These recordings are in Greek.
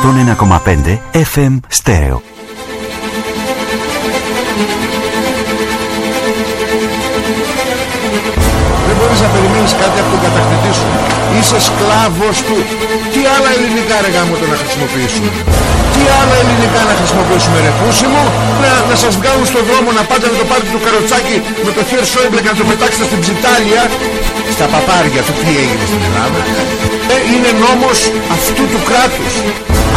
101,5 FM Stereo. Δεν μπορείς να περιμένεις κάτι από τον κατακτητή σου. Είσαι σκλάβος του. Τι άλλα ελληνικά ρε γάμο το να χρησιμοποιήσουμε; Τι άλλα ελληνικά να χρησιμοποιήσουμε ρε πούσι μου; Να, να σας βγάλουν στον δρόμο να πάτε με το πάρτι του καροτσάκι με το χέρι Σόιμπλε και να το πετάξετε στην ψιτάλια. Στα παπάρια του τι έγινε στην Ελλάδα. Ε, είναι νόμος αυτού του κράτους.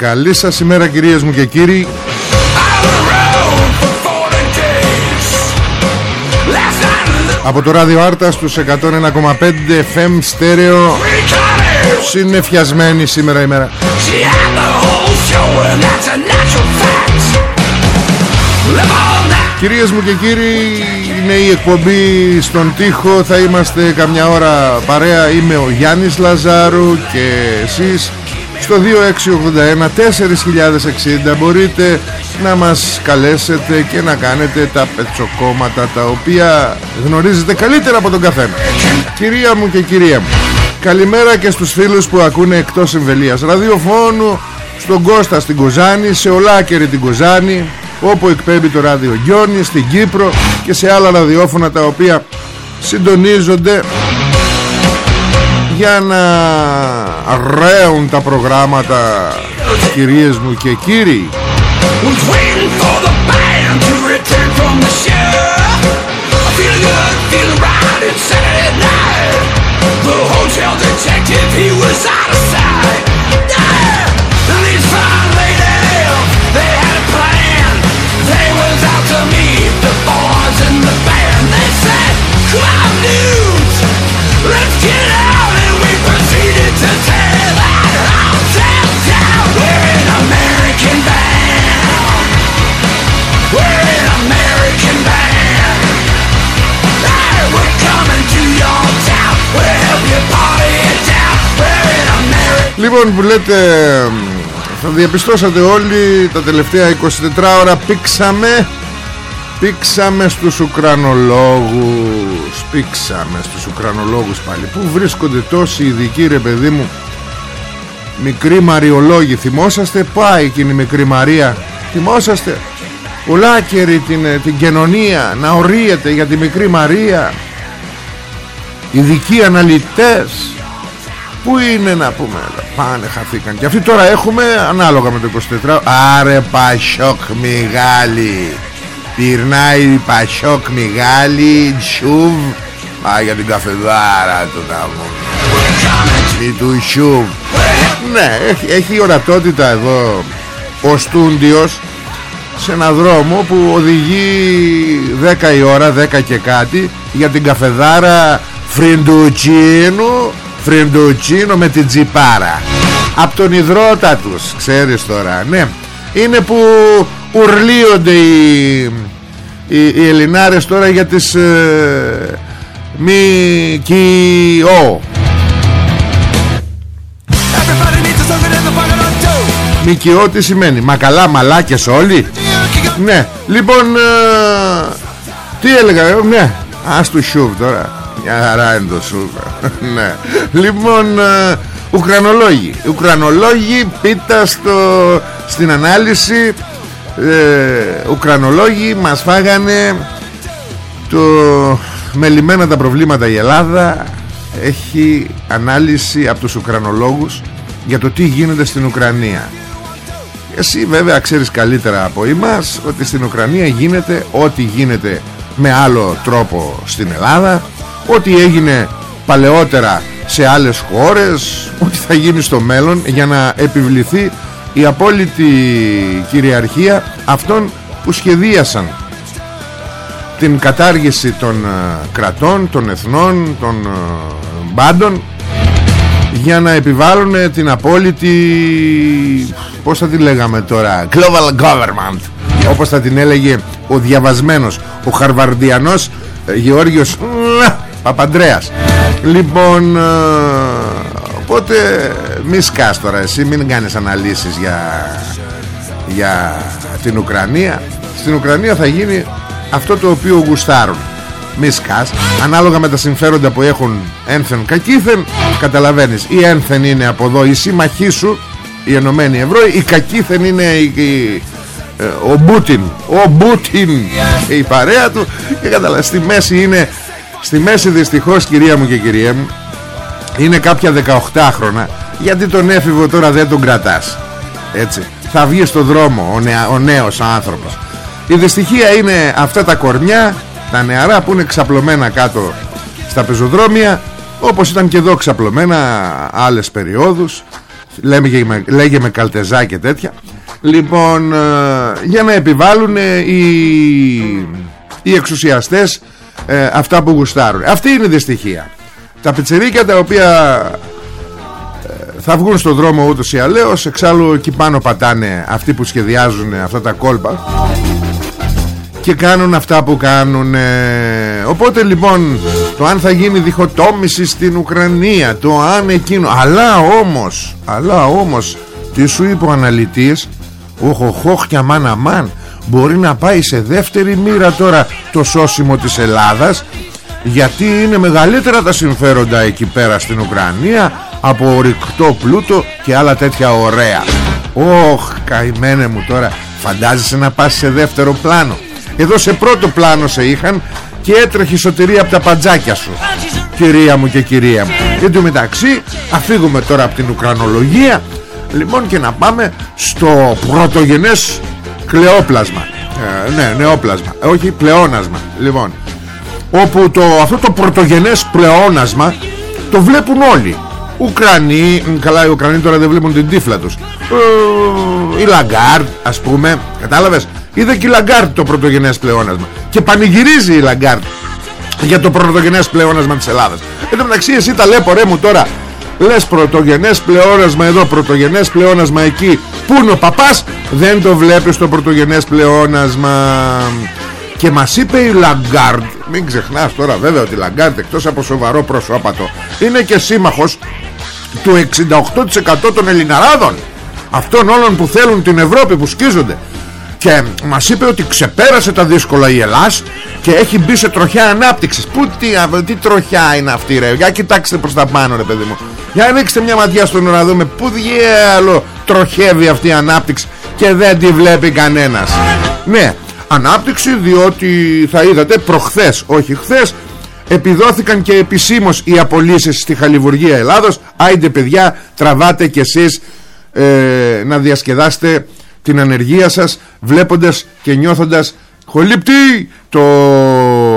Καλή σας ημέρα κυρίες μου και κύριοι. Από το ράδιο Άρτα στους 101,5 FM στέρεο. Συνεφιασμένη σήμερα ημέρα. Κυρίες μου και κύριοι Είναι η εκπομπή στον τοίχο. Θα είμαστε καμιά ώρα παρέα. Είμαι ο Γιάννης Λαζάρου Και εσείς στο 2681 4060 μπορείτε να μας καλέσετε και να κάνετε τα πετσοκόμματα τα οποία γνωρίζετε καλύτερα από τον καθένα. Κυρία μου και κυρία μου Καλημέρα και στους φίλους που ακούνε εκτός εμβελίας. Ραδιοφώνου Στον Κώστα στην Κοζάνη, σε Ολάκερη την Κοζάνη Όπου εκπέμπει το ράδιο Γιόνι, στην Κύπρο Και σε άλλα ραδιόφωνα τα οποία συντονίζονται για να ρέουν τα προγράμματα κυρίες μου και κύριοι. Let's Λοιπόν που λέτε θα διαπιστώσατε όλοι τα τελευταία 24 ώρα πήξαμε Πήξαμε στους Ουκρανολόγους Πήξαμε στους Ουκρανολόγους πάλι. Πού βρίσκονται τόσοι ειδικοί ρε παιδί μου; Μικροί Μαριολόγοι Θυμόσαστε; Πάει εκείνη η μικρή Μαρία Θυμόσαστε; Ουλάκερη την, την κοινωνία Να ορίεται για τη μικρή Μαρία. Ειδικοί αναλυτές Πού είναι να πούμε; Πάνε χαθήκαν. Και αυτοί τώρα έχουμε ανάλογα με το 24 Άρε Πασόκ Μιγάλη. Πυρνάει Πασόκ Μιγάλη Τσούβ Α για την καφεδάρα του να Μη του Τσούβ Ναι έχει, έχει ορατότητα εδώ Ο Στούντιος σε ένα δρόμο που οδηγεί 10 η ώρα 10 και κάτι για την καφεδάρα Φριντουτσίνου Φριντουτσίνο με την τζιπάρα. Από τον υδρότα τους ξέρεις τώρα ναι. Είναι που ουρλίονται οι, οι, οι Ελληνάρες τώρα για τις ε, μη ο Μικιό τι σημαίνει Μα καλά μαλάκες όλοι. Ναι Λοιπόν ε, Τι έλεγα ε, Ναι Ας του σούβ τώρα Μια χαρά είναι το σούβ ναι. Λοιπόν ε, Ουκρανολόγοι. Ουκρανολόγοι πίτα στο, στην ανάλυση. Ε, Ουκρανολόγοι μας φάγανε το μελημένα τα προβλήματα η Ελλάδα. Έχει ανάλυση από τους Ουκρανολόγους για το τι γίνεται στην Ουκρανία. Εσύ βέβαια ξέρεις καλύτερα από εμάς ότι στην Ουκρανία γίνεται ό,τι γίνεται με άλλο τρόπο στην Ελλάδα ό,τι έγινε παλαιότερα σε άλλες χώρες ό,τι θα γίνει στο μέλλον για να επιβληθεί η απόλυτη κυριαρχία αυτών που σχεδίασαν την κατάργηση των ε, κρατών, των εθνών, των ε, μπάντων για να επιβάλλουν την απόλυτη πώς θα την λέγαμε τώρα global government όπως θα την έλεγε ο διαβασμένος ο χαρβαρδιανός ε, Γεώργιος Παπαντρέας. Λοιπόν οπότε μη σκάς τώρα εσύ μην κάνεις αναλύσεις για, για την Ουκρανία. Στην Ουκρανία θα γίνει αυτό το οποίο γουστάρουν. Μη σκάς. Ανάλογα με τα συμφέροντα που έχουν ένθεν κακήθεν καταλαβαίνεις. Η ένθεν είναι από εδώ η σύμμαχή σου η Ενωμένη Ευρώ η κακήθεν είναι η, η, ε, ο Μπούτιν. Ο Μπούτιν η παρέα του. Και καταλαβαίνεις στη μέση είναι στη μέση δυστυχώς κυρία μου και κυρία μου είναι κάποια 18 χρόνια γιατί τον έφηβο τώρα δεν τον κρατάς. Έτσι. Θα βγει στο δρόμο ο, νεα, ο νέος άνθρωπος. Η δυστυχία είναι αυτά τα κορμιά τα νεαρά που είναι ξαπλωμένα κάτω στα πεζοδρόμια όπως ήταν και εδώ ξαπλωμένα άλλες περιόδους λέμε και με, λέγε με καλτεζά και τέτοια. Λοιπόν ε, για να επιβάλλουν οι, οι εξουσιαστές ε, αυτά που γουστάρουν. Αυτή είναι η δυστυχία. Τα πιτσερίκια τα οποία ε, θα βγουν στον δρόμο ούτως ή αλλαίως εξάλλου εκεί πάνω πατάνε αυτοί που σχεδιάζουν αυτά τα κόλπα και κάνουν αυτά που κάνουν οπότε λοιπόν το αν θα γίνει διχοτόμηση στην Ουκρανία το αν εκείνο αλλά όμως αλλά όμως τι σου είπε ο αναλυτής οχοχοχ και αμάν αμάν μπορεί να πάει σε δεύτερη μοίρα τώρα το σώσιμο της Ελλάδας γιατί είναι μεγαλύτερα τα συμφέροντα εκεί πέρα στην Ουκρανία από ορυκτό πλούτο και άλλα τέτοια ωραία. Ωχ καημένε μου τώρα φαντάζεσαι να πας σε δεύτερο πλάνο. Εδώ σε πρώτο πλάνο σε είχαν και έτρεχε η σωτηρία από τα παντζάκια σου Κυρία μου και κυρία μου. Εν τω μεταξύ αφήγουμε τώρα από την Ουκρανολογία Λοιπόν και να πάμε στο πρωτογενές κλεόπλασμα. Ε, Ναι νεόπλασμα. Ε, Όχι πλεόνασμα. Λοιπόν όπου το, αυτό το πρωτογενές πλεόνασμα το βλέπουν όλοι. Ουκρανοί, καλά οι Ουκρανοί τώρα δεν βλέπουν την τύφλα τους. Ε, η Λαγκάρντ ας πούμε κατάλαβες; Είδε και η Λαγκάρντ το πρωτογενές πλεόνασμα. Και πανηγυρίζει η Λαγκάρντ για το πρωτογενές πλεόνασμα της Ελλάδας. Εν τω μεταξύ εσύ τα λέει ρε μου τώρα λες πρωτογενές πλεόνασμα εδώ πρωτογενές πλεόνασμα εκεί. Πού είναι ο παπάς; Δεν το βλέπεις το πρωτογενές πλεόνασμα. Και μας είπε η Λαγκάρντ Μην ξεχνάς τώρα βέβαια ότι η Λαγκάρντ Εκτός από σοβαρό προσώπατο Είναι και σύμμαχος του 68% των Ελληναράδων. Αυτών όλων που θέλουν την Ευρώπη Που σκίζονται και μας είπε ότι ξεπέρασε τα δύσκολα η Ελλάς και έχει μπει σε τροχιά ανάπτυξης. Πού τι, τι τροχιά είναι αυτή ρε; Για κοιτάξτε προς τα πάνω ρε παιδί μου. Για ανοίξτε μια ματιά στον να δούμε Πού διέλο τροχεύει αυτή η ανάπτυξη Και δεν τη βλέπει κανένας. Ναι ανάπτυξη διότι θα είδατε προχθές όχι χθες επιδόθηκαν και επισήμως οι απολύσεις στη Χαλιβουργία Ελλάδος. Άιντε παιδιά τραβάτε κι εσείς ε, να διασκεδάσετε την ανεργία σας βλέποντας και νιώθοντας χολύπτη το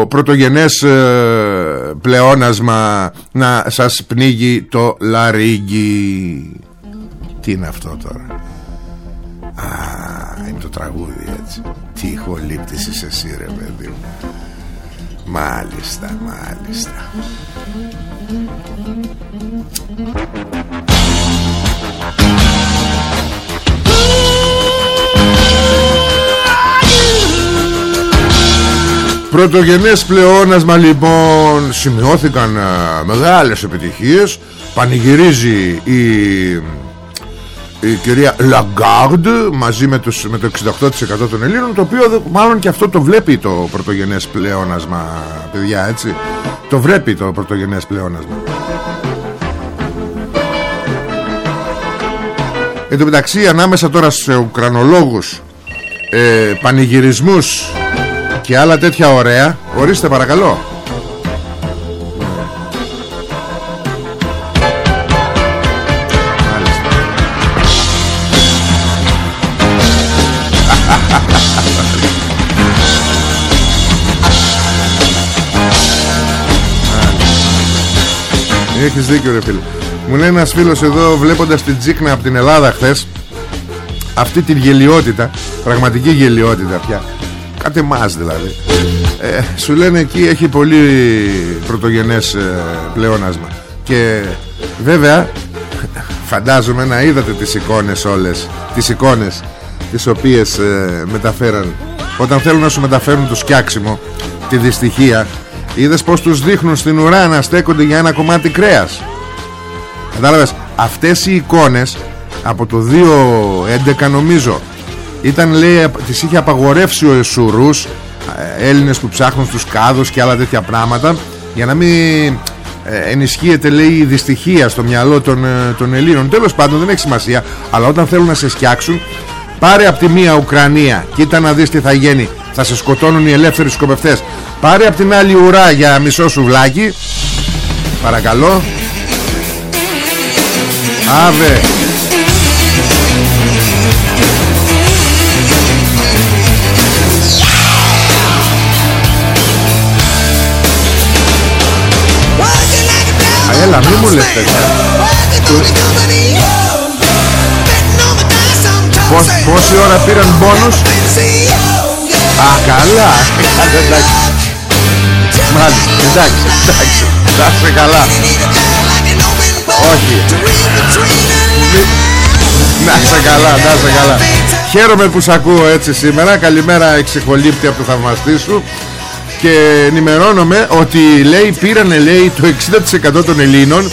πρωτογενές ε, πλεόνασμα να σας πνίγει το λαρίγκι. Τι είναι αυτό τώρα; Α, είναι το τραγούδι έτσι. Τι ηχολήπτης είσαι εσύ ρε παιδί μου. Μάλιστα, μάλιστα Πρωτογενές πλεόνασμα λοιπόν Σημειώθηκαν α, μεγάλες επιτυχίες. Πανηγυρίζει η η κυρία Λαγκάρντ μαζί με, τους, με το 68% των Ελλήνων το οποίο μάλλον και αυτό το βλέπει το πρωτογενές πλεόνασμα παιδιά έτσι. Το βλέπει το πρωτογενές πλεόνασμα. Εν τω μεταξύ ανάμεσα τώρα σε ουκρανολόγους ε, Πανηγυρισμούς Και άλλα τέτοια ωραία. Ορίστε παρακαλώ. Έχεις δίκιο ρε φίλε. Μου λέει ένας φίλος εδώ βλέποντας την Τζίκνα από την Ελλάδα χθες Αυτή την γελιότητα Πραγματική γελιότητα πια Κάτε μας δηλαδή. Ε, Σου λένε εκεί έχει πολύ πρωτογενές ε, πλεόνασμα. Και βέβαια Φαντάζομαι να είδατε τις εικόνες όλες Τις εικόνες Τις οποίες ε, μεταφέραν. Όταν θέλουν να σου μεταφέρουν το σκιάξιμο Τη δυστυχία Είδες πως τους δείχνουν στην ουρά να στέκονται για ένα κομμάτι κρέας. Κατάλαβες Αυτές οι εικόνες Από το 2011 νομίζω Ήταν λέει Τις είχε απαγορεύσει ο Εσουρούς ε, Έλληνες που ψάχνουν στους κάδους Και άλλα τέτοια πράγματα Για να μην ε, ενισχύεται λέει η δυστυχία στο μυαλό των, ε, των Ελλήνων. Τέλος πάντων δεν έχει σημασία Αλλά όταν θέλουν να σε σκιάξουν Πάρε από τη μία Ουκρανία Κοίτα να δεις τι θα γίνει. Θα σε σκοτώνουν οι ελεύθεροι σκοπευτές. Πάρε από την άλλη ουρά για μισό σουβλάκι. Παρακαλώ. Άβε Έλα μη μου λες τέτοια. Πώς, Πόση ώρα πήραν πόνους Α καλά. Εντάξει. Μάλιστα εντάξει εντάξει. Εντάξει καλά. Όχι. Να σε καλά Να σε καλά. Χαίρομαι που σ' ακούω έτσι σήμερα. Καλημέρα εξεχολύπτη από το θαυμαστή σου και ενημερώνομαι ότι λέει πήρανε λέει το 60% των Ελλήνων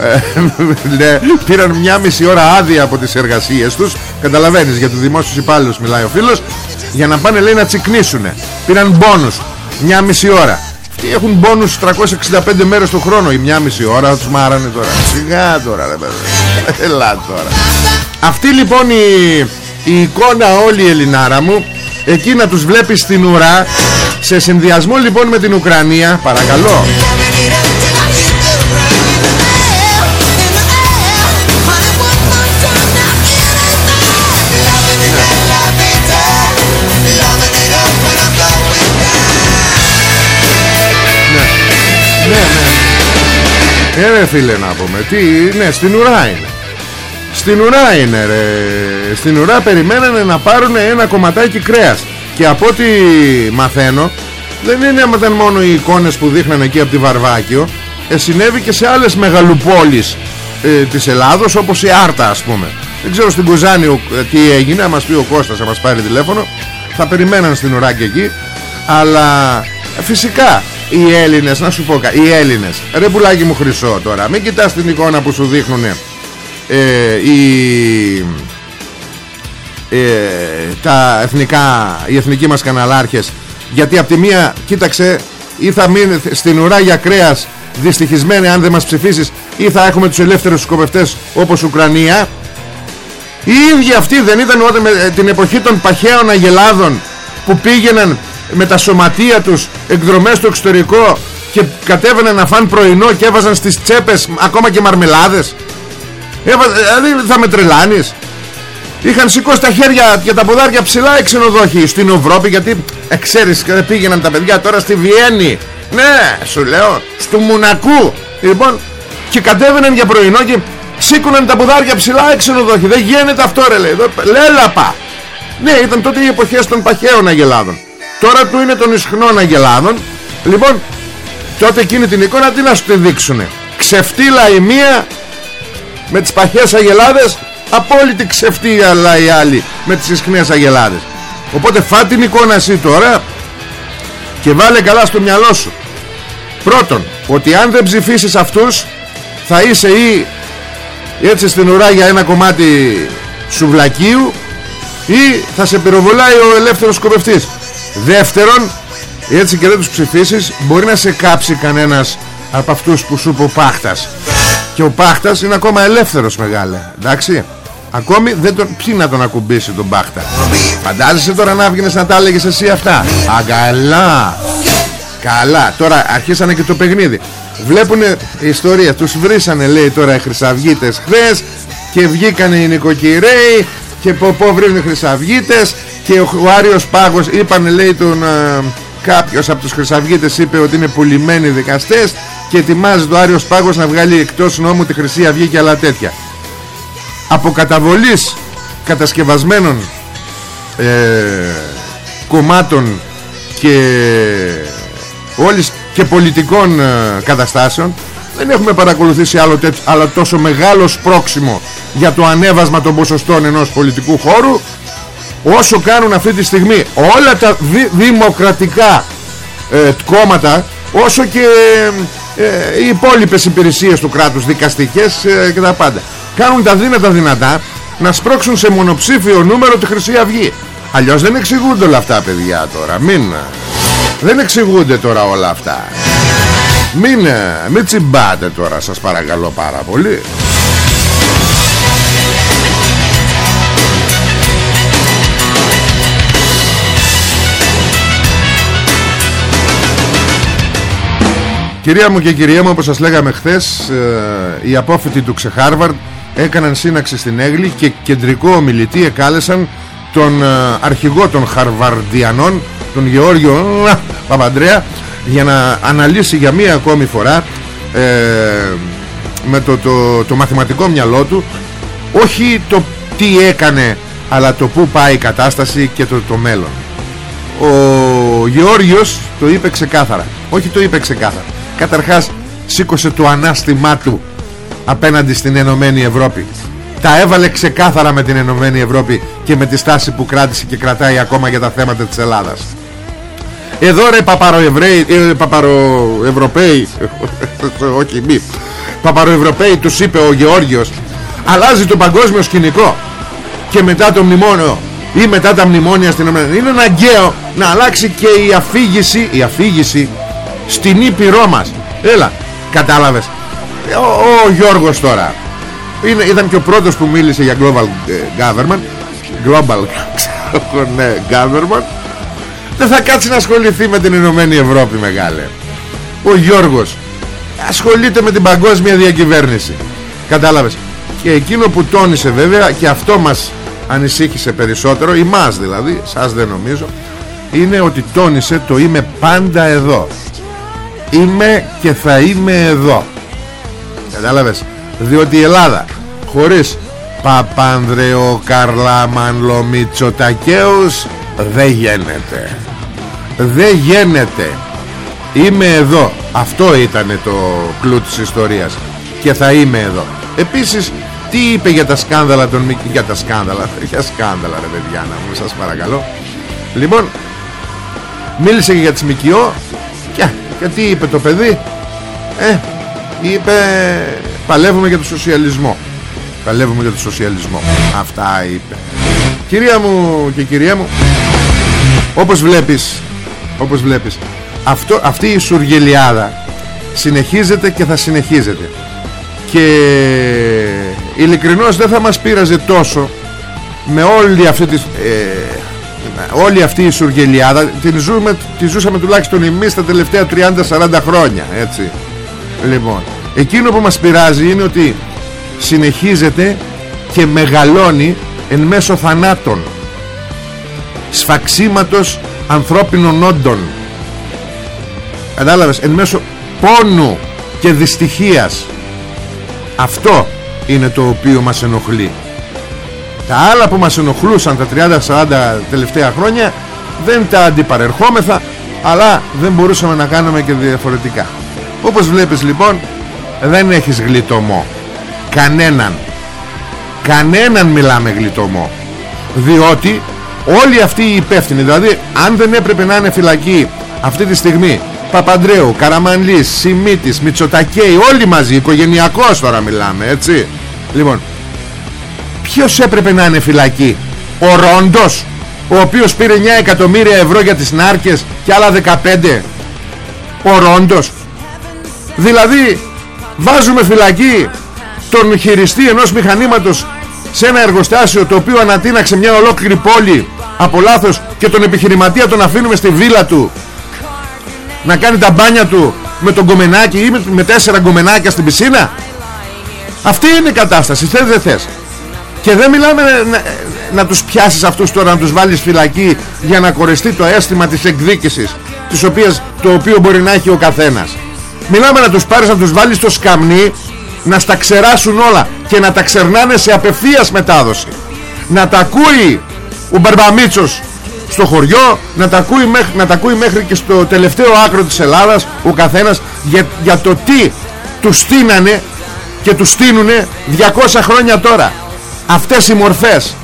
ε, πήραν μια μισή ώρα άδεια από τις εργασίες τους. Καταλαβαίνεις για τους δημόσιους υπάλληλους μιλάει ο φίλος για να πάνε λέει να τσικνήσουνε. Πήραν μπόνους μια μισή ώρα. Αυτοί έχουν μπόνους 365 μέρες το χρόνο. Η μια μισή ώρα θα τους μάρανε τώρα. Σιγά τώρα ρε παιδί. Ελά τώρα. Αυτή λοιπόν η, η εικόνα όλη η Ελληνάρα μου εκεί να τους βλέπεις στην ουρά σε συνδυασμό λοιπόν με την Ουκρανία Παρακαλώ. Ναι, ναι. Ε, φίλε να πούμε Τι, ναι, στην ουρά είναι. Στην ουρά είναι ρε. Στην ουρά περιμένανε να πάρουν ένα κομματάκι κρέας Και από ό,τι μαθαίνω Δεν είναι μόνο οι εικόνες που δείχναν εκεί από τη Βαρβάκιο ε, Συνέβη και σε άλλες μεγαλοπόλεις ε, Της Ελλάδος Όπως η Άρτα ας πούμε. Δεν ξέρω στην Κουζάνη ε, τι έγινε Αν μας πει ο Κώστας να μας πάρει τηλέφωνο Θα περιμέναν στην ουρά και εκεί. Αλλά ε, φυσικά οι Έλληνες, να σου πω οι Έλληνες, ρε πουλάκι μου χρυσό τώρα, μην κοιτάς την εικόνα που σου δείχνουν ε, οι, ε, τα εθνικά, οι εθνικοί μας καναλάρχες, γιατί από τη μία, κοίταξε, ή θα μείνει στην ουρά για κρέας δυστυχισμένοι αν δεν μας ψηφίσεις ή θα έχουμε τους ελεύθερους σκοπευτές όπως Ουκρανία. Οι ίδιοι αυτοί δεν ήταν όταν με, ε, την εποχή των παχαίων αγελάδων που πήγαιναν με τα σωματεία τους εκδρομές στο εξωτερικό και κατέβαιναν να φάνε πρωινό και έβαζαν στις τσέπες ακόμα και μαρμελάδες. Έβα... δηλαδή θα με τρελάνεις είχαν σηκώσει τα χέρια και τα ποδάρια ψηλά οι ξενοδόχοι στην Ευρώπη γιατί ε, ξέρεις πήγαιναν τα παιδιά τώρα στη Βιέννη. Ναι σου λέω στο Μουνακού. Λοιπόν και κατέβαιναν για πρωινό και σήκωναν τα ποδάρια ψηλά οι ξενοδόχοι. Δεν γίνεται αυτό ρε λέει λέλαπα. Ναι ήταν τότε οι εποχές των παχαίων αγελάδων. Τώρα του είναι των ισχνών αγελάδων. Λοιπόν Τότε εκείνη την εικόνα τι να σου τη δείξουνε. Ξεφτύλα η μία Με τις παχές αγελάδες Απόλυτη ξεφτύλα η άλλη Με τις ισχνές αγελάδες. Οπότε φά την εικόνα εσύ τώρα Και βάλε καλά στο μυαλό σου. Πρώτον Ότι αν δεν ψηφίσεις αυτούς Θα είσαι ή Έτσι στην ουρά για ένα κομμάτι Σουβλακίου ή θα σε πυροβολάει ο ελεύθερος σκοπευτής. Δεύτερον έτσι και δεν τους ψηφίσεις μπορεί να σε κάψει κανένας από αυτούς που σου είπε ο Πάχτας. Και ο Πάχτας είναι ακόμα ελεύθερος μεγάλε εντάξει Ακόμη δεν τον, ποιοι να τον ακουμπήσει τον Πάχτα Φαντάζεσαι τώρα να βγαίνεις να τα έλεγες εσύ αυτά. Αγκαλά Καλά. Τώρα αρχίσανε και το παιχνίδι. Βλέπουνε ιστορία. Τους βρήσανε λέει τώρα οι χρυσαυγίτες χθες Και βγήκανε οι νοικοκυρέοι Και πω πω βρίζουν χρυσαυγίτες Και ο, ο Άριος Πάγος Είπανε λέει τον ε, Κάποιος από τους χρυσαυγίτες είπε ότι είναι πουλημένοι δικαστές Και ετοιμάζεται ο Άριος Πάγος να βγάλει εκτός νόμου τη Χρυσή Αυγή και άλλα τέτοια από καταβολής κατασκευασμένων ε, κομμάτων και όλης και πολιτικών ε, καταστάσεων δεν έχουμε παρακολουθήσει άλλο, άλλο τόσο μεγάλο σπρόξιμο για το ανέβασμα των ποσοστών ενός πολιτικού χώρου όσο κάνουν αυτή τη στιγμή όλα τα δημοκρατικά ε, κόμματα όσο και ε, οι υπόλοιπες υπηρεσίες του κράτους δικαστικές ε, και τα πάντα κάνουν τα δύνατα δυνατά να σπρώξουν σε μονοψήφιο νούμερο τη Χρυσή Αυγή. Αλλιώς δεν εξηγούνται όλα αυτά παιδιά τώρα. Μην δεν εξηγούνται τώρα όλα αυτά. Μην, μην τσιμπάτε τώρα σας παρακαλώ πάρα πολύ. Κυρία μου και κυρία μου όπως σας λέγαμε χθες ε, Οι απόφοιτοι του Ξεχάρβαρντ Έκαναν σύναξη στην Έγλη Και κεντρικό ομιλητή εκάλεσαν Τον ε, αρχηγό των Χαρβαρδιανών Τον Γεώργιο ε, Παπαντρέα Για να αναλύσει για μία ακόμη φορά Με το, το, το μαθηματικό μυαλό του Όχι το τι έκανε Αλλά το που πάει η κατάσταση Και το, το μέλλον. Ο Γεώργιος το είπε ξεκάθαρα. Όχι το είπε ξεκάθαρα. Καταρχάς σήκωσε το ανάστημά του Απέναντι στην Ενωμένη Ευρώπη. Τα έβαλε ξεκάθαρα με την Ενωμένη Ευρώπη Και με τη στάση που κράτησε και κρατάει ακόμα για τα θέματα της Ελλάδας. Εδώ ρε παπαροευραίοι ε, Παπαροευρωπαίοι Όχι μη Παπαροευρωπαίοι τους είπε ο Γεώργιος Αλλάζει το παγκόσμιο σκηνικό. Και μετά το μνημόνιο ή μετά τα μνημόνια στην Ενωμένη Είναι αναγκαίο να αλλάξει και η αφήγηση Η αφήγηση στην Ήπειρό μας. Έλα κατάλαβες ο, ο Γιώργος τώρα. Είναι, ήταν και ο πρώτος που μίλησε για global ε, government. Global ναι, government. Δεν θα κάτσει να ασχοληθεί με την Ηνωμένη Ευρώπη μεγάλε. Ο Γιώργος ασχολείται με την παγκόσμια διακυβέρνηση. Κατάλαβες. Και εκείνο που τόνισε βέβαια και αυτό μας ανησύχησε περισσότερο εμάς δηλαδή, σας δεν νομίζω είναι ότι τόνισε το είμαι πάντα εδώ είμαι και θα είμαι εδώ κατάλαβες; Διότι η Ελλάδα χωρίς Παπανδρεο Καρλάμαν Λομιτσοτακέους δεν γίνεται δεν γίνεται είμαι εδώ. Αυτό ήταν το κλου της ιστορίας. Και θα είμαι εδώ. Επίσης τι είπε για τα σκάνδαλα των για τα σκάνδαλα για σκάνδαλα ρε παιδιά να μου σας παρακαλώ. Λοιπόν μίλησε και για τις ΜΚΟ και και τι είπε το παιδί; Ε είπε Παλεύουμε για το σοσιαλισμό Παλεύουμε για το σοσιαλισμό Αυτά είπε. Κυρία μου και κυρία μου Όπως βλέπεις Όπως βλέπεις αυτό, Αυτή η σουργελιάδα Συνεχίζεται και θα συνεχίζεται. Και Ειλικρινώς δεν θα μας πείραζε τόσο Με όλη αυτή τη ε, όλη αυτή η σουργελιάδα. Την ζούμε, τη ζούσαμε τουλάχιστον εμείς τα τελευταία 30-40 χρόνια έτσι λοιπόν εκείνο που μας πειράζει είναι ότι συνεχίζεται και μεγαλώνει εν μέσω θανάτων σφαξίματος ανθρώπινων όντων. Κατάλαβες εν μέσω πόνου και δυστυχίας. Αυτό είναι το οποίο μας ενοχλεί. Τα άλλα που μας ενοχλούσαν τα 30-40 τελευταία χρόνια δεν τα αντιπαρερχόμεθα αλλά δεν μπορούσαμε να κάνουμε και διαφορετικά όπως βλέπεις λοιπόν δεν έχεις γλιτωμό. Κανέναν. Κανέναν μιλάμε γλιτωμό. Διότι όλοι αυτοί οι υπεύθυνοι δηλαδή αν δεν έπρεπε να είναι φυλακή αυτή τη στιγμή Παπαντρέου, Καραμανλής, Σιμίτης, Μητσοτακέη όλοι μαζί, οικογενειακός τώρα μιλάμε έτσι. Λοιπόν ποιος έπρεπε να είναι φυλακή; Ο Ρόντος ο οποίος πήρε 9 εκατομμύρια ευρώ για τις νάρκες και άλλα 15 ο Ρόντος δηλαδή βάζουμε φυλακή τον χειριστή ενός μηχανήματος σε ένα εργοστάσιο το οποίο ανατείναξε μια ολόκληρη πόλη από λάθος και τον επιχειρηματία τον αφήνουμε στη βίλα του να κάνει τα μπάνια του με τον κομμενάκι ή με, με τέσσερα γκομενάκια στην πισίνα. Αυτή είναι η κατάσταση θες δεν θες. Και δεν μιλάμε να, να τους πιάσεις αυτούς τώρα να τους βάλεις φυλακή για να κορεστεί το αίσθημα της εκδίκησης της οποίας, το οποίο μπορεί να έχει ο καθένας μιλάμε να τους πάρεις να τους βάλεις στο σκαμνί να στα ξεράσουν όλα και να τα ξερνάνε σε απευθείας μετάδοση. Να τα ακούει ο Μπαρμπαμίτσος στο χωριό να τα, ακούει μέχρι, να τα ακούει μέχρι και στο τελευταίο άκρο της Ελλάδας ο καθένας για, για το τι τους στείνανε και τους στείνουνε 200 χρόνια τώρα. Αυτές οι μορφές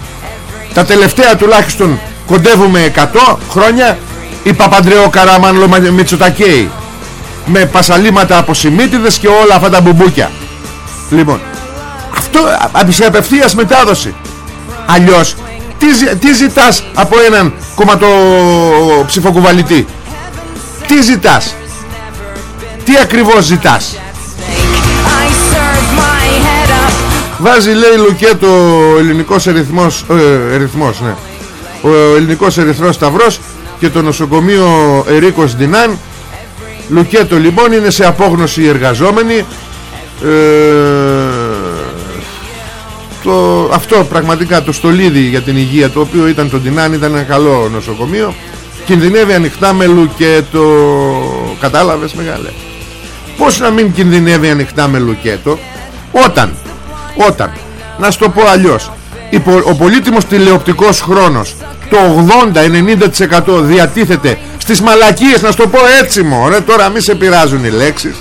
τα τελευταία τουλάχιστον κοντεύουμε 100 χρόνια η Παπαντρεό Καραμάνλο Μητσοτακέη με πασαλήματα από σημίτιδες και όλα αυτά τα μπουμπούκια λοιπόν αυτό σε απευθείας μετάδοση αλλιώς τι, τι ζητάς από έναν κομματοψηφοκουβαλητή; Τι ζητάς; Τι ακριβώς ζητάς; Βάζει λέει Λουκέτο ο ελληνικός ερυθμός, ε, ερυθμός ναι. Ο ελληνικός ερυθρός σταυρός και το νοσοκομείο Ερίκος Δινάν Λουκέτο λοιπόν είναι σε απόγνωση οι εργαζόμενοι. Ε, το, αυτό πραγματικά το στολίδι για την υγεία το οποίο ήταν το Δινάν ήταν ένα καλό νοσοκομείο. Κινδυνεύει ανοιχτά με Λουκέτο κατάλαβες μεγάλε; Πως να μην κινδυνεύει ανοιχτά με Λουκέτο όταν όταν να σου το πω αλλιώς ο πολύτιμος τηλεοπτικός χρόνος. Το 80-90% διατίθεται στις μαλακίες να σου το πω έτσι μωρέ. Τώρα μη σε πειράζουν οι λέξεις.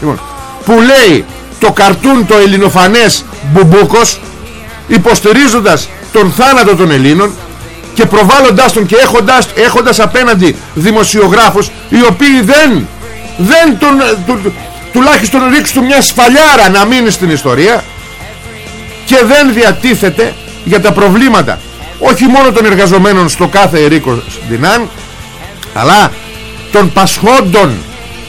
Λοιπόν, που λέει το καρτούν το ελληνοφανές μπουμπούκος υποστηρίζοντας τον θάνατο των Ελλήνων και προβάλλοντάς τον και έχοντας, έχοντας απέναντι δημοσιογράφους οι οποίοι δεν, δεν τον, του, τουλάχιστον ρίξουν μια σφαλιάρα να μείνει στην ιστορία και δεν διατίθεται για τα προβλήματα. Όχι μόνο των εργαζομένων στο κάθε ερίκο Δινάν αλλά των πασχόντων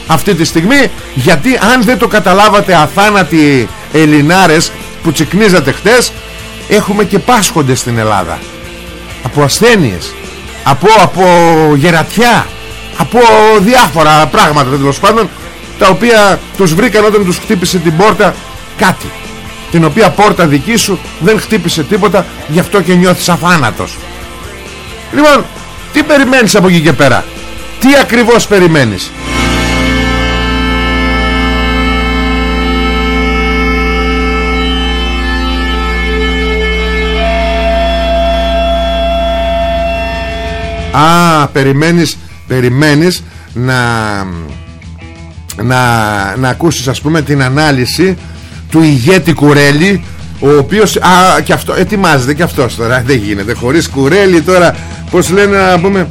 αυτή τη στιγμή γιατί αν δεν το καταλάβατε αθάνατοι Ελληνάρες που τσικνίζατε χτες έχουμε και πάσχοντες στην Ελλάδα. Από ασθένειες από, από γερατιά από διάφορα πράγματα τέλος πάντων τα οποία τους βρήκαν όταν τους χτύπησε την πόρτα κάτι την οποία πόρτα δική σου δεν χτύπησε τίποτα γι' αυτό και νιώθεις αφάνατος. Λοιπόν τι περιμένεις από εκεί και πέρα; Τι ακριβώς περιμένεις; Α, περιμένεις, περιμένεις να, να, να ακούσεις ας πούμε την ανάλυση του ηγέτη Κουρέλη ο οποίος, α, και αυτό, ετοιμάζεται και αυτός τώρα, δεν γίνεται χωρίς Κουρέλη τώρα, πως λένε να πούμε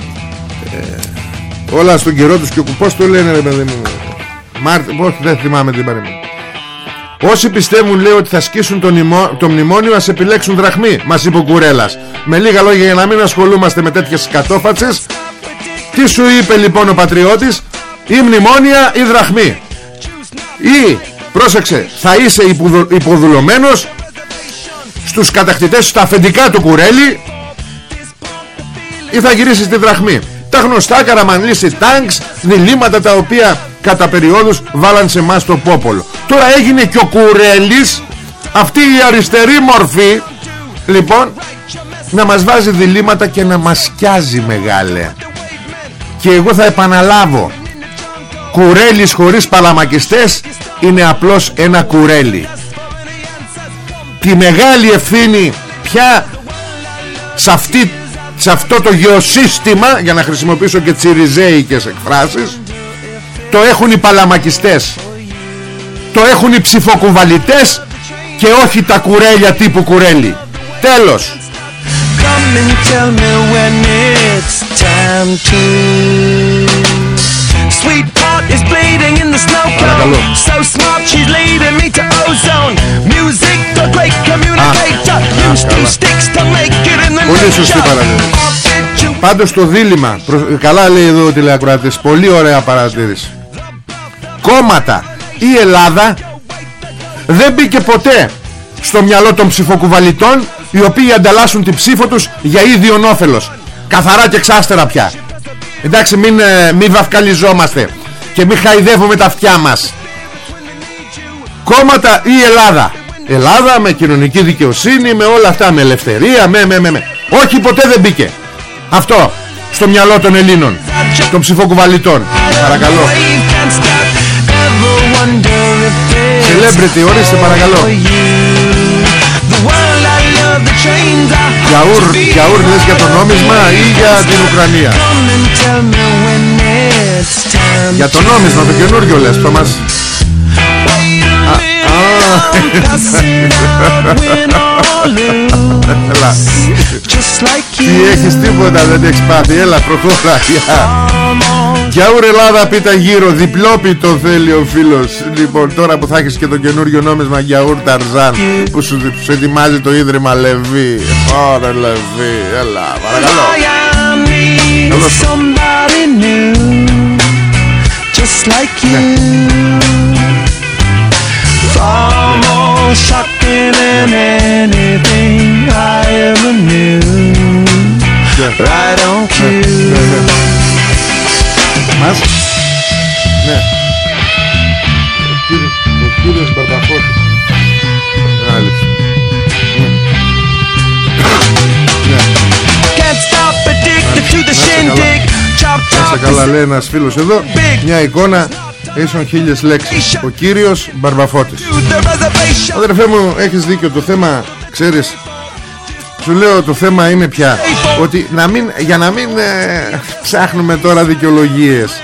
ε, όλα στον καιρό τους και πώς το λένε ρε παιδί μου. Μάρτι, πώς δεν θυμάμαι την παρέμβαση Όσοι πιστεύουν λέει ότι θα σκίσουν το, νημό, το μνημόνιο ας επιλέξουν δραχμή Μας είπε ο Κουρέλας. Με λίγα λόγια για να μην ασχολούμαστε με τέτοιες κατόφατσες Τι σου είπε λοιπόν ο πατριώτης Ή μνημόνια ή δραχμή. Ή πρόσεξε θα είσαι υποδουλωμένος Στους κατακτητές στα αφεντικά του Κουρέλη Ή θα γυρίσεις τη δραχμή. Τα γνωστά καραμανλήσει τάγκς Διλήμματα τα οποία κατά περιόδους βάλαν σε εμάς το πόπολο. Τώρα έγινε και ο Κουρέλης αυτή η αριστερή μορφή. Λοιπόν να μας βάζει διλήμματα και να μας σκιάζει μεγάλε. Και εγώ θα επαναλάβω Κουρέλης χωρίς παλαμακιστές είναι απλώς ένα κουρέλι. Τη μεγάλη ευθύνη πια σε, αυτή, σε αυτό το γεωσύστημα για να χρησιμοποιήσω και τσιριζέικες εκφράσεις το έχουν οι παλαμακιστές. Το έχουν οι ψηφοκουβαλιτές και όχι τα κουρέλια τύπου κουρέλι. Τέλος. Come and tell me when it's time to Sweetheart is bleeding in the snow cone. So smart she's leading me to ozone. Music, the great communicator. Used to σωστή παρατήρηση. Πάντως το δίλημα Καλά λέει εδώ ο τηλεακροατής Πολύ ωραία παρατήρηση. Κόμματα η Ελλάδα Δεν μπήκε ποτέ Στο μυαλό των ψηφοκουβαλιτών Οι οποίοι ανταλλάσσουν την ψήφο τους Για ίδιον όφελος. Καθαρά και εξάστερα πια. Εντάξει μην, ε, μην βαφκαλιζόμαστε Και μην χαϊδεύουμε τα αυτιά μας. Κόμματα ή Ελλάδα. Ελλάδα με κοινωνική δικαιοσύνη Με όλα αυτά με ελευθερία με, με, με, με. Όχι ποτέ δεν μπήκε. Αυτό στο μυαλό των Ελλήνων Των ψηφοκουβαλιτών Παρακαλώ. Celebrity ορίστε παρακαλώ. Γιαούρ, γιαούρ λες για το νόμισμα ή για την Ουκρανία; Για το νόμισμα το καινούριο λες το μας Τι έχεις τίποτα δεν έχεις πάθει. Έλα προχώρα Γιαούρ Ελλάδα πίτα γύρω Διπλόπιτο θέλει ο φίλος. Λοιπόν τώρα που θα έχεις και το καινούριο νόμισμα Γιαούρ Ταρζάν Που σου, σου ετοιμάζει το Ίδρυμα Λεβί Ωραία Λεβί Έλα παρακαλώ Just like you Far more shocking than anything I ever knew Right on cue Μας Ναι Ο κύριος Μπαρδαφώτης Μάλιστα Can't stop addicted to the shindig Chop chop καλά λέει ένας φίλος εδώ. Μια εικόνα ίσον χίλιες λέξεις Ο κύριος Μπαρβαφώτης Αδερφέ μου έχεις δίκιο. Το θέμα ξέρεις Σου λέω το θέμα είναι πια Ότι να μην, για να μην ε, ψάχνουμε τώρα δικαιολογίες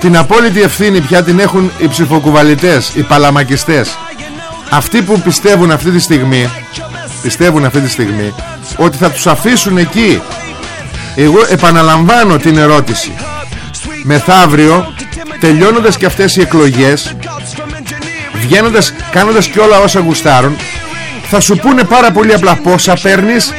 Την απόλυτη ευθύνη πια την έχουν οι ψηφοκουβαλιτές Οι παλαμακιστές. Αυτοί που πιστεύουν αυτή τη στιγμή Πιστεύουν αυτή τη στιγμή Ότι θα τους αφήσουν εκεί Εγώ επαναλαμβάνω την ερώτηση. Μεθαύριο τελειώνοντας και αυτές οι εκλογές βγαίνοντας, κάνοντας και όλα όσα γουστάρουν θα σου πούνε πάρα πολύ απλά πόσα παίρνεις;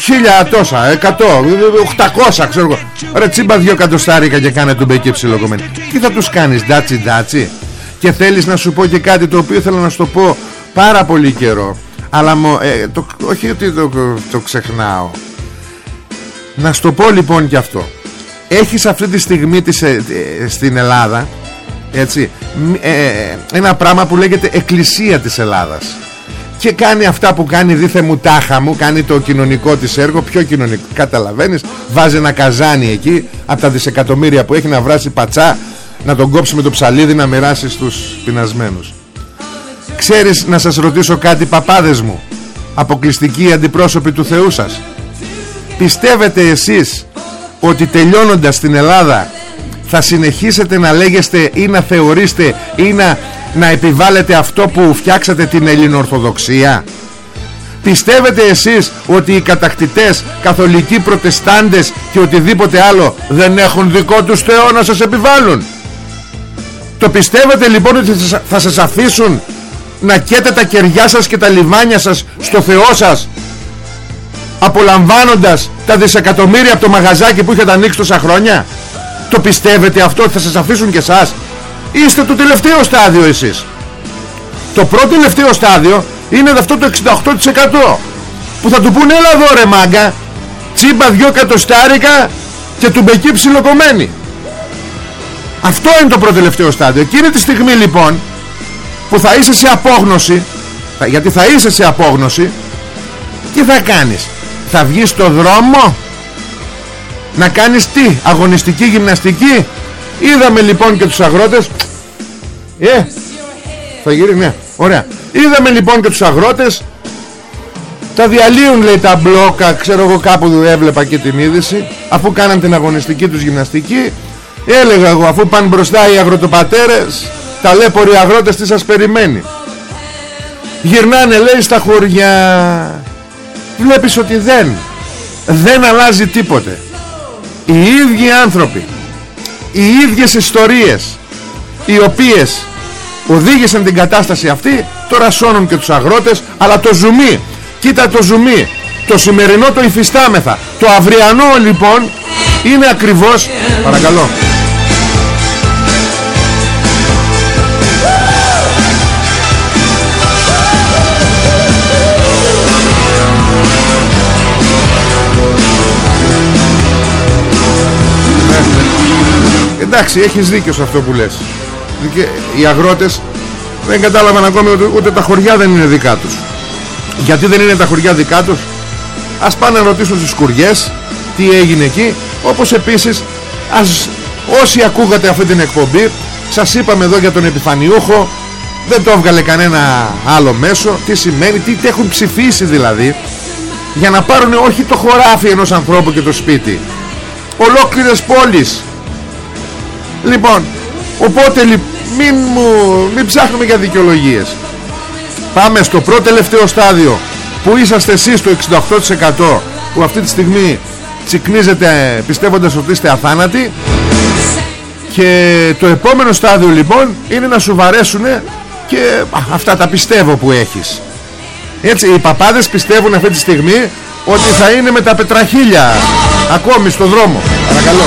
Χίλια τόσα, εκατό, οχτακόσα ξέρω εγώ. Ρε τσίμπα δυο κατοστάρικα και κάνε τουμπεκί ψιλοκομμένο τι θα τους κάνεις ντάτσι ντάτσι; Και θέλεις να σου πω και κάτι το οποίο θέλω να σου το πω πάρα πολύ καιρό. Αλλά μο, ε, το, όχι ότι το, το ξεχνάω να σου το πω λοιπόν και αυτό. Έχεις αυτή τη στιγμή της, ε, ε, στην Ελλάδα έτσι, ε, ένα πράγμα που λέγεται Εκκλησία της Ελλάδας. Και κάνει αυτά που κάνει δίθε μου τάχα μου κάνει το κοινωνικό της έργο πιο κοινωνικό καταλαβαίνεις βάζει ένα καζάνι εκεί από τα δισεκατομμύρια που έχει να βράσει πατσά να τον κόψει με το ψαλίδι να μοιράσει στους πεινασμένους. Ξέρεις να σας ρωτήσω κάτι παπάδες μου αποκλειστικοί αντιπρόσωποι του Θεού σας πιστεύετε εσείς ότι τελειώνοντας στην Ελλάδα θα συνεχίσετε να λέγεστε ή να θεωρείστε ή να, να επιβάλλετε αυτό που φτιάξατε την Ελληνοορθοδοξία; Πιστεύετε εσείς ότι οι κατακτητές, καθολικοί προτεστάντες και οτιδήποτε άλλο δεν έχουν δικό τους Θεό να σας επιβάλλουν; Το πιστεύετε λοιπόν ότι θα σας αφήσουν να καίτε τα κεριά σας και τα λιμάνια σας στο Θεό σας απολαμβάνοντας τα δισεκατομμύρια από το μαγαζάκι που είχατε ανοίξει τόσα χρόνια; Το πιστεύετε αυτό ότι θα σας αφήσουν και εσάς; Είστε το τελευταίο στάδιο εσείς. Το πρώτο τελευταίο στάδιο είναι αυτό το 68% που θα του πούνε έλα εδώ ρε μάγκα τσίμπα δυο κατοστάρικα και του μπεκεί ψιλοκομμένη αυτό είναι το πρώτο τελευταίο στάδιο. Εκείνη τη στιγμή λοιπόν που θα είσαι σε απόγνωση γιατί θα είσαι σε απόγνωση τι θα κάνεις; Θα βγεις στο δρόμο να κάνεις τι αγωνιστική γυμναστική; Είδαμε λοιπόν και τους αγρότες. Ε θα γύρει ναι ωραία. Είδαμε λοιπόν και τους αγρότες. Τα διαλύουν λέει τα μπλόκα ξέρω εγώ κάπου έβλεπα και την είδηση αφού κάναν την αγωνιστική τους γυμναστική. Έλεγα εγώ αφού πάνε μπροστά οι αγροτοπατέρες ταλέποροι αγρότες τι σας περιμένει. Γυρνάνε λέει στα χωριά βλέπεις ότι δεν δεν αλλάζει τίποτε. Οι ίδιοι άνθρωποι οι ίδιες ιστορίες οι οποίες οδήγησαν την κατάσταση αυτή τώρα σώνουν και τους αγρότες αλλά το ζουμί κοίτα το ζουμί το σημερινό το υφιστάμεθα. Το αυριανό λοιπόν είναι ακριβώς παρακαλώ Εντάξει έχεις δίκιο σε αυτό που λες. Οι αγρότες δεν κατάλαβαν ακόμη ούτε, ούτε τα χωριά δεν είναι δικά τους. Γιατί δεν είναι τα χωριά δικά τους; Ας πάνε να ρωτήσουν στις σκουριές Τι έγινε εκεί. Όπως επίσης ας, Όσοι ακούγατε αυτή την εκπομπή Σας είπαμε εδώ για τον επιφανιούχο Δεν το έβγαλε κανένα άλλο μέσο. Τι σημαίνει, τι έχουν ψηφίσει δηλαδή Για να πάρουν όχι το χωράφι ενός ανθρώπου και το σπίτι. Ολόκληρες πόλεις Λοιπόν Οπότε μην, μου, μην ψάχνουμε για δικαιολογίες. Πάμε στο πρώτο τελευταίο στάδιο Που είσαστε εσείς το 68% Που αυτή τη στιγμή τσικνίζετε πιστεύοντας ότι είστε αθάνατοι. Και το επόμενο στάδιο λοιπόν Είναι να σου βαρέσουν Και αυτά τα πιστεύω που έχεις. Έτσι οι παπάδες πιστεύουν αυτή τη στιγμή Ότι θα είναι με τα πετραχίλια Ακόμη στο δρόμο. Παρακαλώ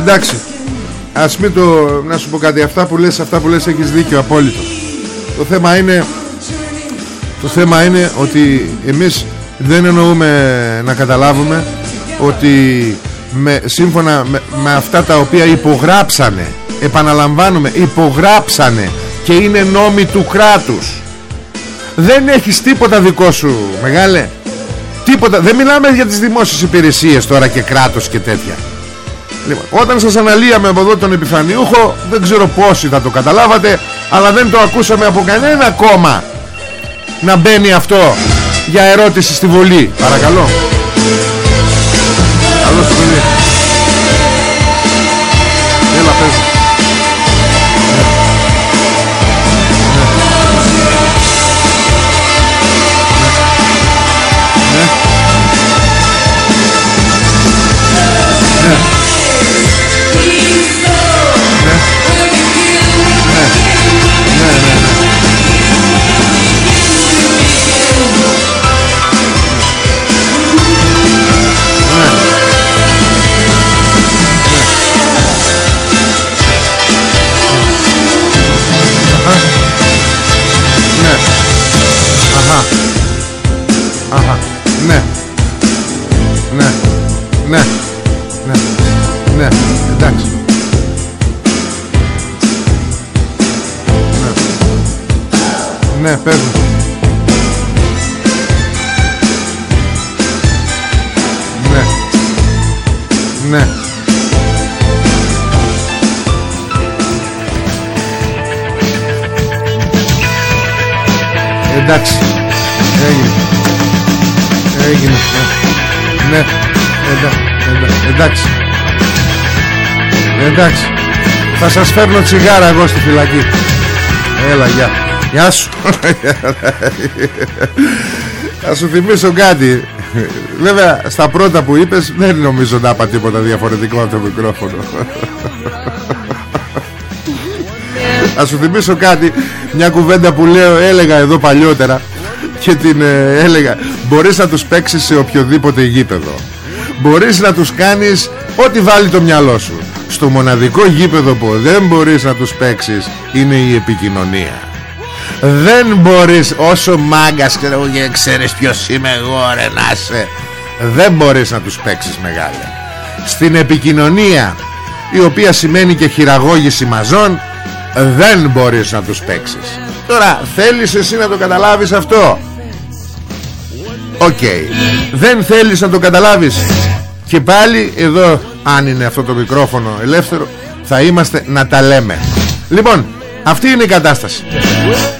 Εντάξει Ας μην το... Να σου πω κάτι Αυτά που λες, αυτά που λες έχεις δίκιο απόλυτο. Το θέμα είναι Το θέμα είναι ότι Εμείς δεν εννοούμε Να καταλάβουμε Ότι με, Σύμφωνα με, με αυτά τα οποία υπογράψανε Επαναλαμβάνουμε Υπογράψανε Και είναι νόμοι του κράτους. Δεν έχεις τίποτα δικό σου Μεγάλε. Τίποτα, δεν μιλάμε για τις δημόσιες υπηρεσίες τώρα και κράτος και τέτοια Λοιπόν, όταν σας αναλύαμε από εδώ τον επιφανιούχο Δεν ξέρω πόσοι θα το καταλάβατε Αλλά δεν το ακούσαμε από κανένα κόμμα Να μπαίνει αυτό Για ερώτηση στη Βολή Παρακαλώ Εντάξει. Θα σας φέρνω τσιγάρα εγώ στη φυλακή. Έλα γεια. Γεια σου. Θα σου θυμίσω κάτι. Βέβαια στα πρώτα που είπες Δεν νομίζω να είπα τίποτα διαφορετικό από το μικρόφωνο. Θα σου θυμίσω κάτι. Μια κουβέντα που λέω έλεγα εδώ παλιότερα Και την ε, έλεγα Μπορείς να τους παίξεις σε οποιοδήποτε γήπεδο. Μπορείς να τους κάνεις Ό,τι βάλει το μυαλό σου Στο μοναδικό γήπεδο που δεν μπορείς να τους παίξεις Είναι η επικοινωνία. Δεν μπορείς Όσο μάγκας και ξέρεις ποιος είμαι εγώ ρε να σε Δεν μπορείς να τους παίξεις μεγάλε Στην επικοινωνία η οποία σημαίνει και χειραγώγηση μαζών δεν μπορείς να τους παίξεις. Τώρα θέλεις εσύ να το καταλάβεις αυτό; Οκ. Δεν θέλεις να το καταλάβεις. Και πάλι εδώ αν είναι αυτό το μικρόφωνο ελεύθερο θα είμαστε να τα λέμε. Λοιπόν Αυτή είναι η κατάσταση.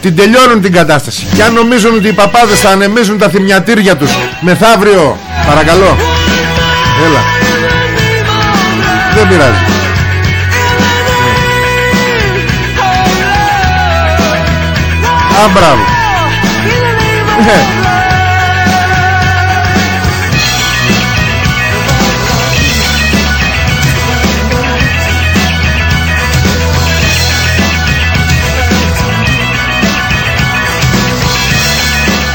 Την τελειώνουν την κατάσταση. Και αν νομίζουν ότι οι παπάδες θα ανεμίζουν τα θυμιατήρια τους Μεθαύριο Παρακαλώ. Έλα. Δεν πειράζει. Α, μπράβο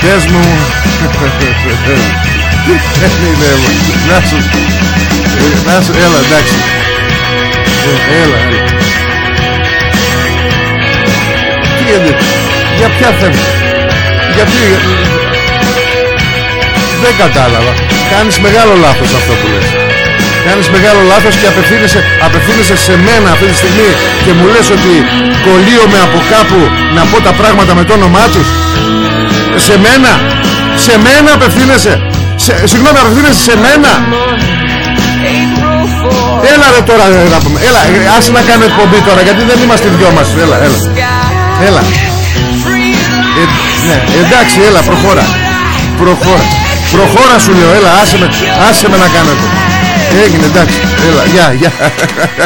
Πες μου. Να σου Να σου Έλα εντάξει. Έλα Τι είναι Για ποια θέμα Γιατί Δεν κατάλαβα. Κάνεις μεγάλο λάθος αυτό που λες. Κάνεις μεγάλο λάθος και απευθύνεσαι, απευθύνεσαι σε μένα αυτή τη στιγμή Και μου λες ότι κολλείομαι από κάπου Να πω τα πράγματα με το όνομά τους σε μένα. Σε μένα απευθύνεσαι. Σε, Συγγνώμη απευθύνεσαι σε μένα. Έλα ρε τώρα να πούμε. Έλα άσε να κάνω εκπομπή τώρα Γιατί δεν είμαστε δυο μας. Έλα έλα. Έλα. Ε, ναι, εντάξει έλα προχώρα. Προχώρα. Προχώρα σου λέω έλα άσε με, άσε με να κάνω εκπομπή. Έγινε εντάξει. Έλα γεια γεια.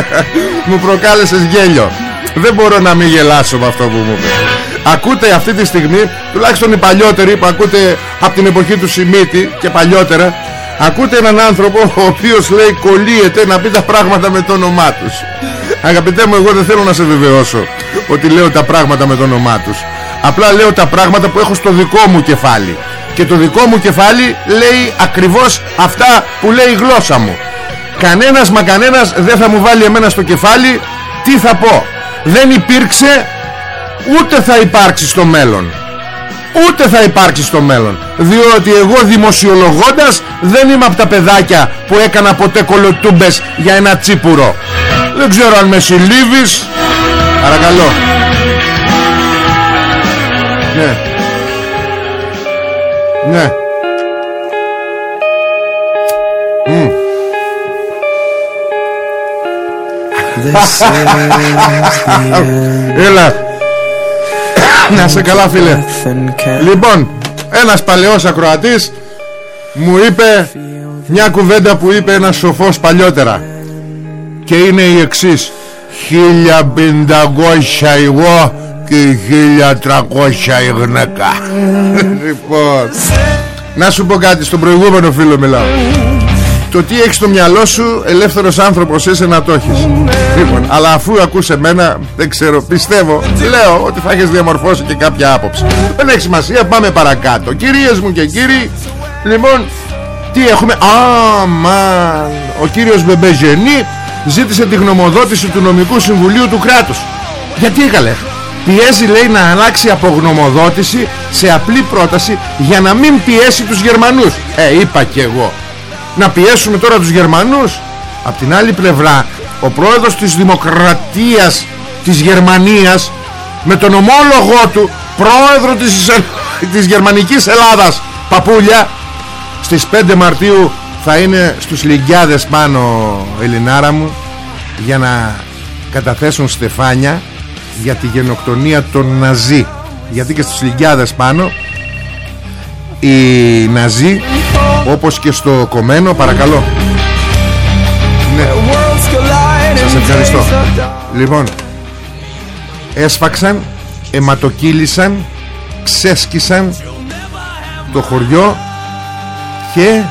Μου προκάλεσες γέλιο. Δεν μπορώ να μην γελάσω με αυτό που μου πες Ακούτε αυτή τη στιγμή Τουλάχιστον οι παλιότεροι που ακούτε Από την εποχή του Σιμίτη και παλιότερα Ακούτε έναν άνθρωπο ο οποίος λέει κολλείεται να πει τα πράγματα με το όνομά τους Αγαπητέ μου εγώ δεν θέλω να σε βεβαιώσω Ότι λέω τα πράγματα με το όνομά τους. Απλά λέω τα πράγματα που έχω στο δικό μου κεφάλι. Και το δικό μου κεφάλι λέει ακριβώς αυτά που λέει η γλώσσα μου. Κανένας μα κανένας δεν θα μου βάλει εμένα στο κεφάλι. Τι θα πω; Δεν υπήρξε ούτε θα υπάρξει στο μέλλον. Ούτε θα υπάρξει στο μέλλον. Διότι εγώ δημοσιολογώντας δεν είμαι από τα παιδάκια που έκανα ποτέ κολοτούμπες για ένα τσίπουρο. Δεν ξέρω αν με συλλήβεις. Παρακαλώ. Ναι. Ναι. Έλα να σε καλά φίλε. Λοιπόν Ένας παλαιός ακροατής Μου είπε Μια κουβέντα που είπε ένας σοφός παλιότερα Και είναι η εξής. 1500 εγώ Και 1300 η γυναίκα Λοιπόν Να σου πω κάτι Στον προηγούμενο φίλο μιλάω το τι έχεις στο μυαλό σου Ελεύθερος άνθρωπος είσαι να το έχεις. Λοιπόν, Αλλά αφού ακούσε εμένα Δεν ξέρω, πιστεύω Λέω ότι θα έχεις διαμορφώσει και κάποια άποψη. Δεν έχει σημασία, πάμε παρακάτω. Κυρίες μου και κύριοι Λοιπόν, τι έχουμε; Αμάν Ο κύριος Μπεμπεζενή Ζήτησε τη γνωμοδότηση του νομικού συμβουλίου του κράτους. Γιατί έκαλε; Πιέζει λέει να αλλάξει από γνωμοδότηση Σε απλή πρόταση Για να μην πιέσει τους Γερμανούς. Ε είπα και εγώ να πιέσουμε τώρα τους Γερμανούς. Απ' την άλλη πλευρά ο πρόεδρος της Δημοκρατίας της Γερμανίας με τον ομόλογό του πρόεδρο της, της Γερμανικής Ελλάδας Παπούλια στις 5 Μαρτίου θα είναι στους Λιγκιάδες πάνω Ελληνάρα μου για να καταθέσουν στεφάνια για τη γενοκτονία των Ναζί. Γιατί και στους Λιγκιάδες πάνω οι Ναζί όπως και στο κομμένο παρακαλώ. Ναι. Σας ευχαριστώ. Λοιπόν Έσφαξαν Αιματοκύλησαν Ξέσκισαν Το χωριό Και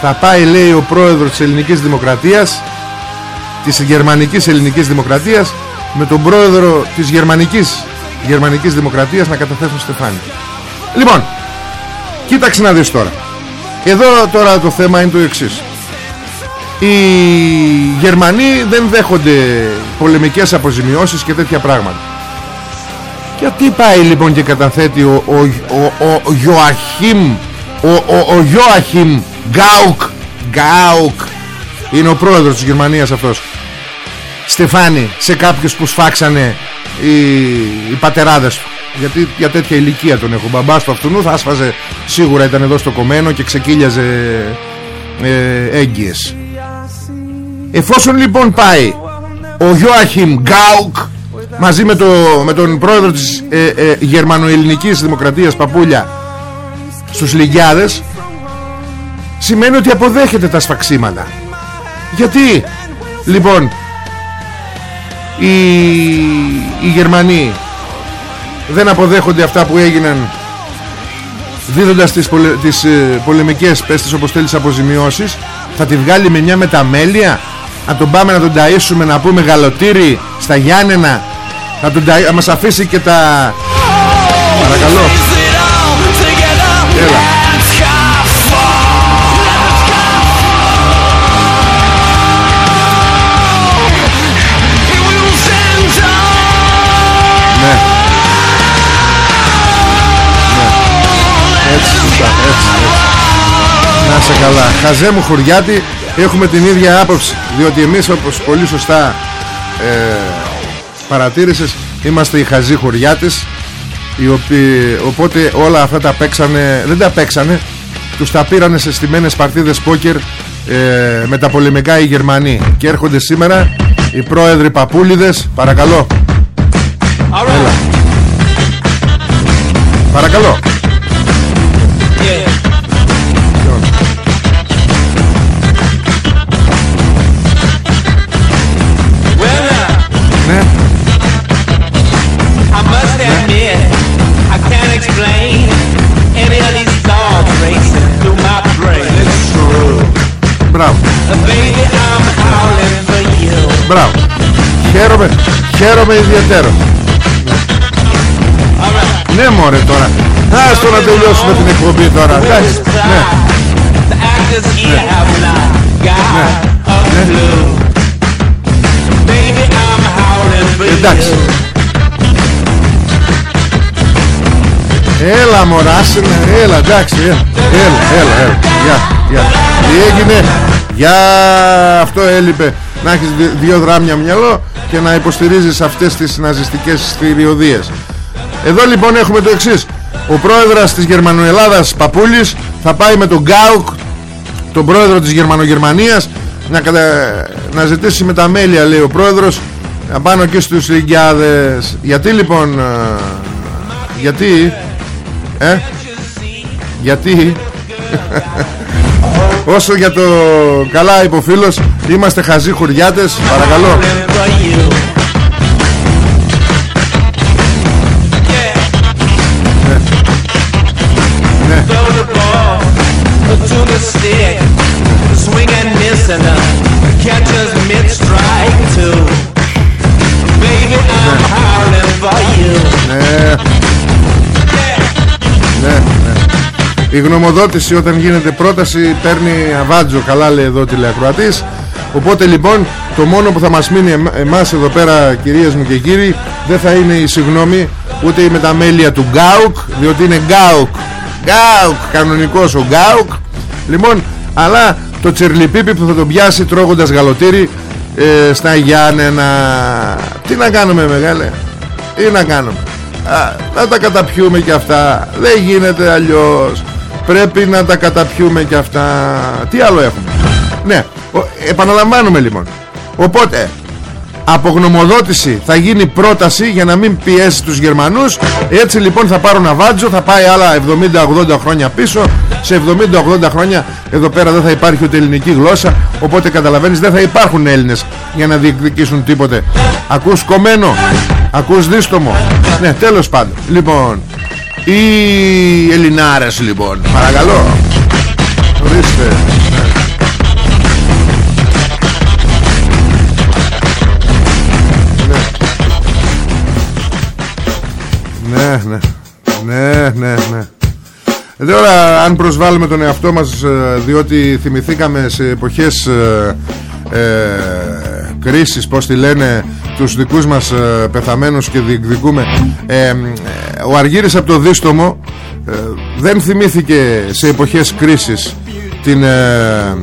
Θα πάει λέει ο πρόεδρος της ελληνικής δημοκρατίας Της γερμανικής ελληνικής δημοκρατίας Με τον πρόεδρο της γερμανικής Γερμανικής δημοκρατίας να καταθέσουν στεφάνι Λοιπόν Κοίταξε να δεις τώρα. Εδώ τώρα το θέμα είναι το εξής. Οι Γερμανοί δεν δέχονται πολεμικές αποζημιώσεις και τέτοια πράγματα. Γιατί πάει λοιπόν και καταθέτει ο, ο, ο, ο Ιωαχήμ ο, ο, ο Ιωαχήμ Γκάουκ Γκάουκ Είναι ο πρόεδρος της Γερμανίας αυτός. Στεφάνι σε κάποιους που σφάξανε οι, οι πατεράδες του. Γιατί για τέτοια ηλικία τον έχω. Μπαμπάς του αυτού θα άσφαζε σίγουρα ήταν εδώ στο κομμένο και ξεκύλιαζε ε, έγκυες. Εφόσον λοιπόν πάει ο Γιώαχιμ Γκάουκ μαζί με, το, με τον πρόεδρο της ε, ε, γερμανοελληνικής δημοκρατίας Παπούλια στους Λιγιάδες σημαίνει ότι αποδέχεται τα σφαξίματα. Γιατί λοιπόν οι, οι Γερμανοί δεν αποδέχονται αυτά που έγιναν δίδοντας τις, πολε, τις ε, πολεμικές πέστες όπως θέλεις αποζημιώσεις. Θα τη βγάλει με μια μεταμέλεια; Να τον πάμε να τον ταΐσουμε να πούμε γαλοτήρι στα Γιάννενα; Να, τον ταΐ... να μας αφήσει και τα παρακαλώ Να σε καλά. Χαζέ μου χωριάτη, έχουμε την ίδια άποψη. Διότι εμείς όπως πολύ σωστά ε, παρατήρησες, είμαστε οι χαζοί χωριάτες. Οι οποίοι, οπότε όλα αυτά τα παίξανε, δεν τα παίξανε, τους τα πήρανε σε στιμένες παρτίδες πόκερ ε, με τα πολεμικά οι Γερμανοί. Και έρχονται σήμερα οι πρόεδροι παπούλιδες, παρακαλώ. Έλα. Παρακαλώ. Χαίρομαι ιδιαίτερος. Alright. Ναι μωρέ τώρα. Άστο να τελειώσουμε την εκπομπή τώρα. Εντάξει. Ναι. The actors here have not got a clue. Baby, I'm howling for Εντάξει. you. Έλα μωρά, άσε με, έλα, εντάξει, έλα, έλα, έλα, έλα, γεια, γεια. Τι έγινε, για αυτό έλειπε, να έχεις δυ- δύο δράμια μυαλό και να υποστηρίζεις αυτές τις ναζιστικές θηριωδίες. Εδώ λοιπόν έχουμε το εξής, ο πρόεδρος της Γερμανοελλάδας Παπούλης θα πάει με τον Γκάουκ, τον πρόεδρο της Γερμανογερμανίας, να, κατα... να ζητήσει με τα μέλια, λέει ο πρόεδρος, να πάνω και στους Λιγκιάδες. Γιατί λοιπόν, ε, γιατί, ε, γιατί, όσο για το καλά υποφίλος, είμαστε χαζοί χουριάτες, παρακαλώ. Η γνωμοδότηση όταν γίνεται πρόταση παίρνει αβάντζο καλά λέει εδώ ο τηλεακροατής. Οπότε λοιπόν το μόνο που θα μας μείνει εμ- εμάς εδώ πέρα κυρίες μου και κύριοι Δεν θα είναι η συγγνώμη ούτε η μεταμέλεια του Γκάουκ Διότι είναι Γκάουκ. Γκάουκ κανονικός ο Γκάουκ. Λοιπόν αλλά το τσερλιπίπι που θα τον πιάσει τρώγοντας γαλοτήρι ε, Στα Γιάννενα. Τι να κάνουμε μεγάλε; Τι να κάνουμε; Α, να τα καταπιούμε και αυτά. Δεν γίνεται αλλιώς Πρέπει να τα καταπιούμε και αυτά. Τι άλλο έχουμε; Ναι ο- Επαναλαμβάνουμε λοιπόν. Οπότε από γνωμοδότηση θα γίνει πρόταση για να μην πιέσει τους Γερμανούς. Έτσι λοιπόν θα πάρουν αβάντζο θα πάει άλλα 70-80 χρόνια πίσω. Σε 70-80 χρόνια εδώ πέρα δεν θα υπάρχει ούτε ελληνική γλώσσα. Οπότε καταλαβαίνεις δεν θα υπάρχουν Έλληνες για να διεκδικήσουν τίποτε. Ακούς κομμένο ακούς δίστομο. Ναι τέλος πάντων. Λοιπόν οι Ελληνάρες λοιπόν παρακαλώ ορίστε ναι. Ναι, ναι. Ναι, ναι, ναι. Ε, Τώρα αν προσβάλλουμε τον εαυτό μας ε, διότι θυμηθήκαμε σε εποχές ε, ε, κρίσης πως τη λένε τους δικούς μας ε, πεθαμένους και διεκδικούμε. Ε, ε, ο Αργύρης από το Δίστομο ε, δεν θυμήθηκε σε εποχές κρίσης την, ε,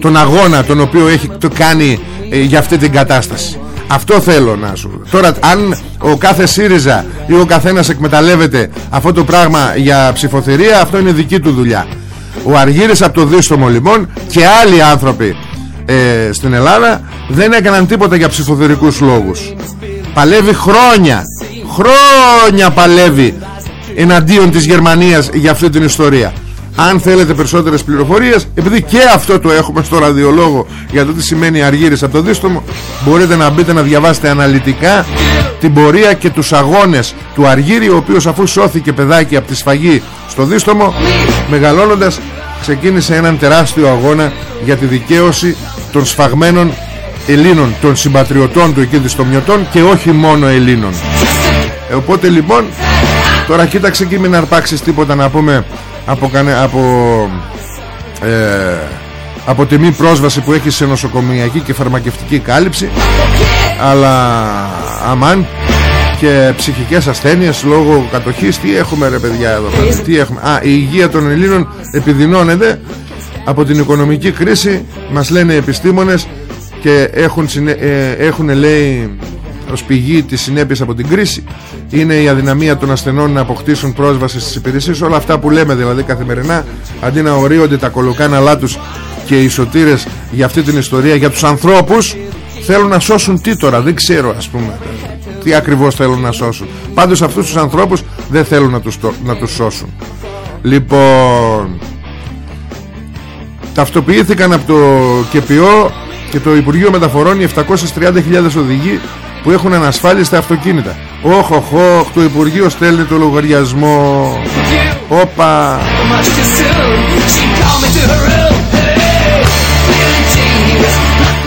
τον αγώνα τον οποίο έχει το κάνει ε, για αυτή την κατάσταση. Αυτό θέλω να σου Τώρα αν ο κάθε ΣΥΡΙΖΑ Ή ο καθένας εκμεταλλεύεται Αυτό το πράγμα για ψηφοθερία Αυτό είναι δική του δουλειά. Ο Αργύρης από το Δίστομο λοιπόν Και άλλοι άνθρωποι ε, στην Ελλάδα Δεν έκαναν τίποτα για ψηφοθερικούς λόγους. Παλεύει χρόνια χρόνια παλεύει εναντίον της Γερμανίας για αυτή την ιστορία. Αν θέλετε περισσότερες πληροφορίες επειδή και αυτό το έχουμε στο ραδιολόγο για το τι σημαίνει αργύρης από το δίστομο μπορείτε να μπείτε να διαβάσετε αναλυτικά την πορεία και τους αγώνες του Αργύρη ο οποίος αφού σώθηκε παιδάκι από τη σφαγή στο δίστομο μεγαλώνοντας ξεκίνησε έναν τεράστιο αγώνα για τη δικαίωση των σφαγμένων Ελλήνων των συμπατριωτών του εκεί διστομιωτών και όχι μόνο Ελλήνων ε, οπότε λοιπόν τώρα κοίταξε εκεί μην αρπάξεις τίποτα να πούμε από, κανε, από, ε, από τη μη πρόσβαση που έχεις σε νοσοκομιακή και φαρμακευτική κάλυψη αλλά αμάν και ψυχικές ασθένειες λόγω κατοχής τι έχουμε ρε παιδιά εδώ τι έχουμε; Α, η υγεία των Ελλήνων επιδεινώνεται από την οικονομική κρίση μας λένε οι επιστήμονες και έχουν, ε, έχουν λέει ως πηγή της συνέπειες από την κρίση. Είναι η αδυναμία των ασθενών να αποκτήσουν πρόσβαση στις υπηρεσίες. Όλα αυτά που λέμε δηλαδή καθημερινά αντί να ορίονται τα κολοκάναλά τους και οι σωτήρες για αυτή την ιστορία για τους ανθρώπους θέλουν να σώσουν τι τώρα δεν ξέρω ας πούμε τι ακριβώς θέλουν να σώσουν. Πάντως αυτούς τους ανθρώπους δεν θέλουν να τους, να τους σώσουν. Λοιπόν ταυτοποιήθηκαν από το ΚΕΠΙΟ και το Υπουργείο Μεταφορών οι 730.000 οδηγοί που έχουν ανασφάλιστα αυτοκίνητα. Όχ, όχ, όχ, το Υπουργείο στέλνει το λογαριασμό. Όπα.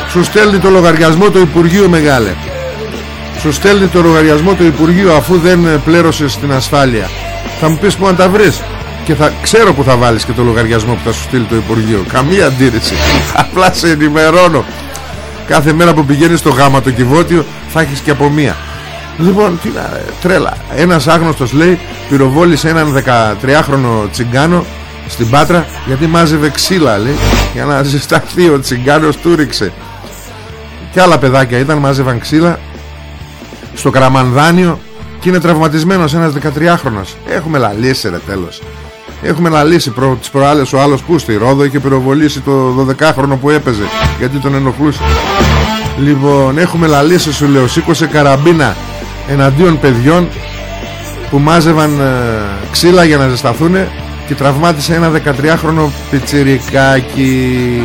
Σου στέλνει το λογαριασμό το Υπουργείο Μεγάλε. Σου στέλνει το λογαριασμό το Υπουργείο αφού δεν πλέρωσες την ασφάλεια. Θα μου πεις που να τα βρεις. Και θα ξέρω που θα βάλεις και το λογαριασμό που θα σου στείλει το Υπουργείο. Καμία αντίρρηση. Απλά σε ενημερώνω. Κάθε μέρα που πηγαίνεις στο γάμα το κυβότιο θα έχεις και από μία. Λοιπόν, τι να, τρέλα. Ένας άγνωστος λέει πυροβόλησε έναν 13χρονο τσιγκάνο στην Πάτρα γιατί μάζευε ξύλα λέει για να ζεσταθεί ο τσιγκάνος του ρίξε. Και άλλα παιδάκια ήταν μάζευαν ξύλα στο Καραμανδάνιο και είναι τραυματισμένος ένας 13χρονος. Έχουμε λαλήσει ρε τέλος. Έχουμε αναλύσει προ, τις προάλλες ο άλλος που στη Ρόδο είχε πυροβολήσει το 12χρονο που έπαιζε γιατί τον ενοχλούσε. Λοιπόν έχουμε λαλήσει σου λέω σήκωσε καραμπίνα εναντίον παιδιών που μάζευαν ε, ξύλα για να ζεσταθούν και τραυμάτισε ένα 13χρονο πιτσιρικάκι.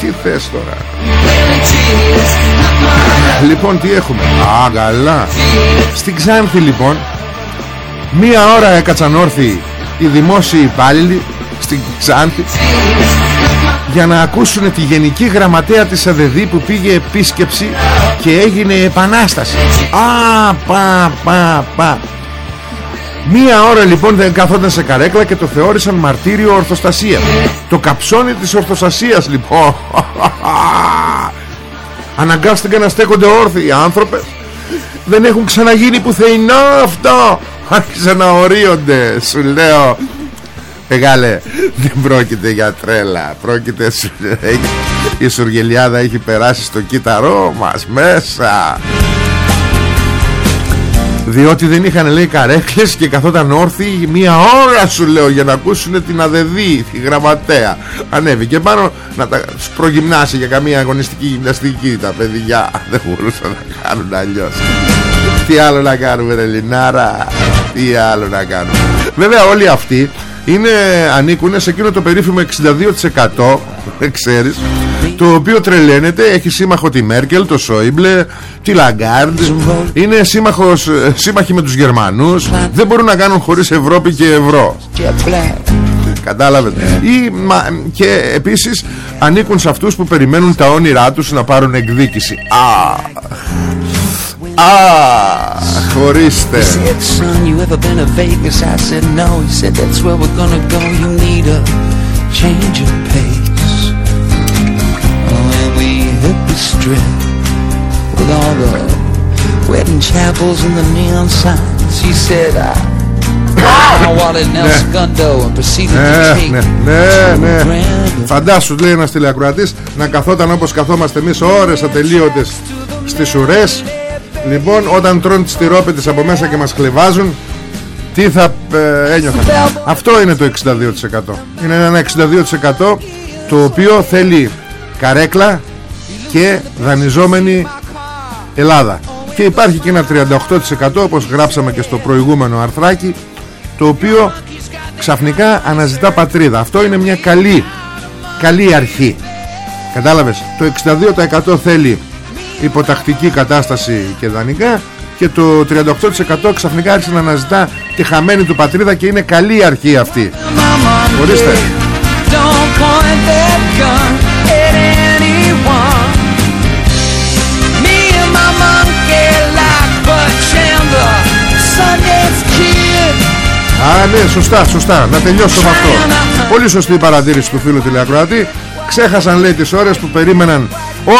Τι θες τώρα; Λοιπόν τι έχουμε; Α καλά. Στην Ξάνθη λοιπόν Μία ώρα έκατσαν όρθιοι οι δημόσιοι υπάλληλοι στην Ξάνθη για να ακούσουν τη γενική γραμματέα της ΑΔΕΔΗ που πήγε επίσκεψη και έγινε επανάσταση. Α, πα, πα, πα. Μία ώρα λοιπόν δεν καθόταν σε καρέκλα και το θεώρησαν μαρτύριο ορθοστασίας. Το καψόνι της ορθοστασίας λοιπόν. Αναγκάστηκαν να στέκονται όρθιοι οι άνθρωπες Δεν έχουν ξαναγίνει πουθενά αυτό άρχισαν να ορίονται. Σου λέω. Μεγάλε δεν πρόκειται για τρέλα. Πρόκειται Η Σουργελιάδα έχει περάσει στο κύτταρό μας Μέσα. Διότι δεν είχαν λέει καρέκλες και καθόταν όρθιοι μία ώρα σου λέω για να ακούσουν την αδεδή, τη γραμματέα. Ανέβηκε πάνω να τα προγυμνάσει για καμία αγωνιστική γυμναστική τα παιδιά. Δεν μπορούσαν να κάνουν αλλιώς τι άλλο να κάνουμε ρε Λινάρα; Τι άλλο να κάνουμε; Βέβαια όλοι αυτοί είναι, ανήκουν σε εκείνο το περίφημο 62% Δεν ξέρεις Το οποίο τρελαίνεται. Έχει σύμμαχο τη Μέρκελ, το Σόιμπλε Τη Λαγκάρντ. Είναι σύμμαχος, σύμμαχοι με τους Γερμανούς. Δεν μπορούν να κάνουν χωρίς Ευρώπη και Ευρώ. Κατάλαβες. Ή, Και επίσης ανήκουν σε αυτούς που περιμένουν τα όνειρά τους να πάρουν εκδίκηση. Α, Α, χωρίστε. son, you ever been to Vegas? I said no. He said that's where we're gonna go. You need a change of pace. Oh, and we hit the strip with all the wedding chapels and the neon signs. He said I. Ναι, ναι, ναι. Φαντάσου λέει ένας τηλεακροατής να καθόταν όπως καθόμαστε εμείς ώρες ατελείωτες στις ουρές Λοιπόν όταν τρώνε τις τυρόπιτες από μέσα και μας χλεβάζουν Τι θα ε, ένιωθα Αυτό είναι το 62% Είναι ένα 62% Το οποίο θέλει καρέκλα Και δανειζόμενη Ελλάδα. Και υπάρχει και ένα 38% όπως γράψαμε και στο προηγούμενο αρθράκι το οποίο ξαφνικά αναζητά πατρίδα. Αυτό είναι μια καλή καλή αρχή. Κατάλαβες; Το 62% θέλει υποτακτική κατάσταση και δανεικά και το 38% ξαφνικά άρχισε να αναζητά τη χαμένη του πατρίδα και είναι καλή αρχή αυτή ορίστε Don't point that gun at anyone. Me and my monkey like but Chandler, Sundance Kid. Α ναι σωστά σωστά να τελειώσω με αυτό Πολύ σωστή η παρατήρηση του φίλου τηλεακροατή Ξέχασαν λέει τις ώρες που περίμεναν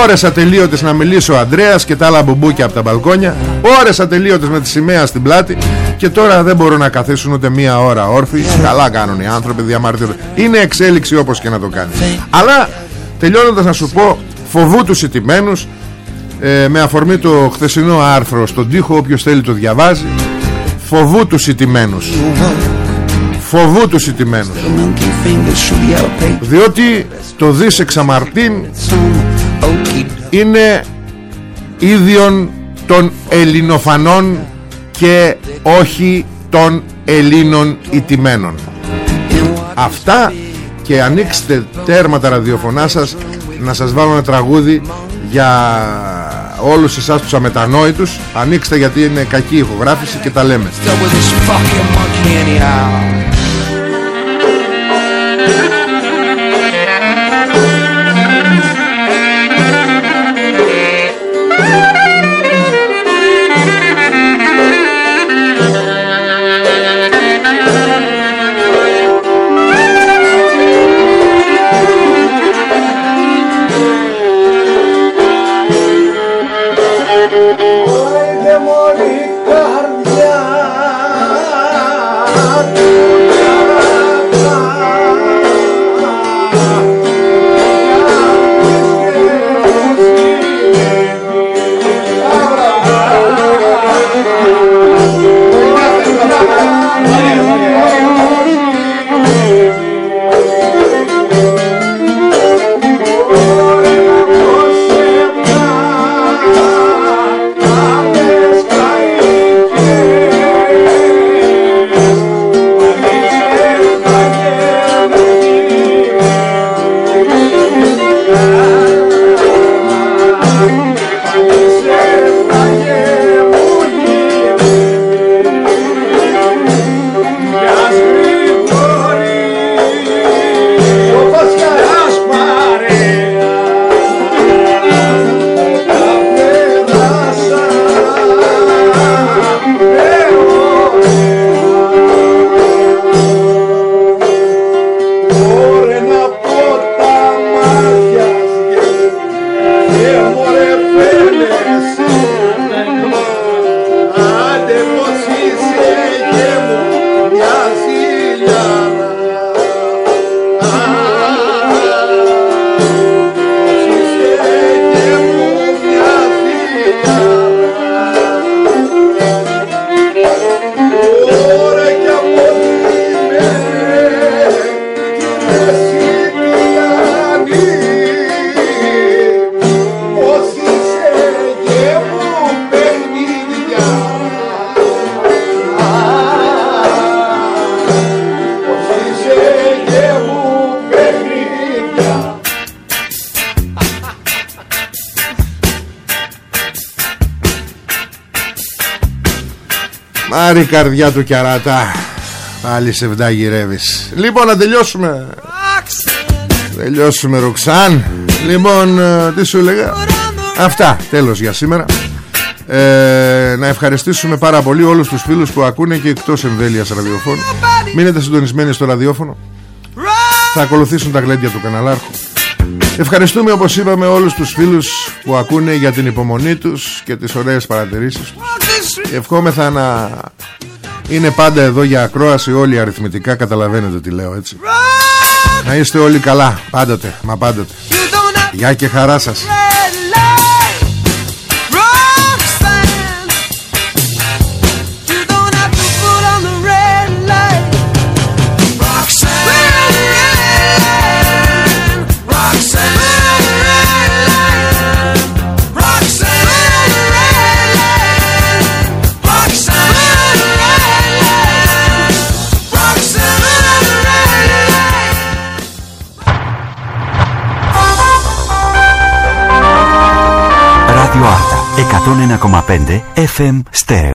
Ώρες ατελείωτες να μιλήσει ο Ανδρέας Και τα άλλα μπουμπούκια από τα μπαλκόνια. Ώρες ατελείωτες με τη σημαία στην πλάτη. Και τώρα δεν μπορούν να καθίσουν ούτε μία ώρα. Όρθιοι Καλά κάνουν οι άνθρωποι διαμαρτύρονται. Είναι εξέλιξη όπως και να το κάνει. Αλλά τελειώνοντας να σου πω Φοβού τους ιτημένους ε, Με αφορμή το χθεσινό άρθρο Στον τοίχο όποιος θέλει το διαβάζει. Φοβού τους ιτημένους Φοβού τους ιτημένους Monkey fingers through yellow paper. Διότι το δις εξαμαρτίν Some okey είναι ίδιον των ελληνοφανών και όχι των Ελλήνων ιτημένων. Αυτά και ανοίξτε τέρμα τα ραδιοφωνά σας να σας βάλω ένα τραγούδι για όλους εσάς τους αμετανόητους. Ανοίξτε γιατί είναι κακή ηχογράφηση και τα λέμε Still with this fucking monkey anyhow. Άρη καρδιά του κιαρατά Πάλι σε βδά γυρεύεις Λοιπόν να τελειώσουμε. Τελειώσουμε Ροξάν Λοιπόν ε, τι σου έλεγα; Αυτά. Τέλος για σήμερα. Ε, Να ευχαριστήσουμε πάρα πολύ όλους τους φίλους που ακούνε και εκτός εμβέλειας ραδιοφώνου. Μείνετε συντονισμένοι στο ραδιόφωνο. Θα ακολουθήσουν τα γλέντια του καναλάρχου. Ευχαριστούμε όπως είπαμε όλους τους φίλους που ακούνε για την υπομονή τους και τις ωραίες παρατηρήσεις τους Ευχόμεθα να είναι πάντα εδώ για ακρόαση όλοι αριθμητικά Καταλαβαίνετε τι λέω έτσι. Να είστε όλοι καλά πάντοτε Μα πάντοτε. Γεια και χαρά σας 101,5 FM Stereo.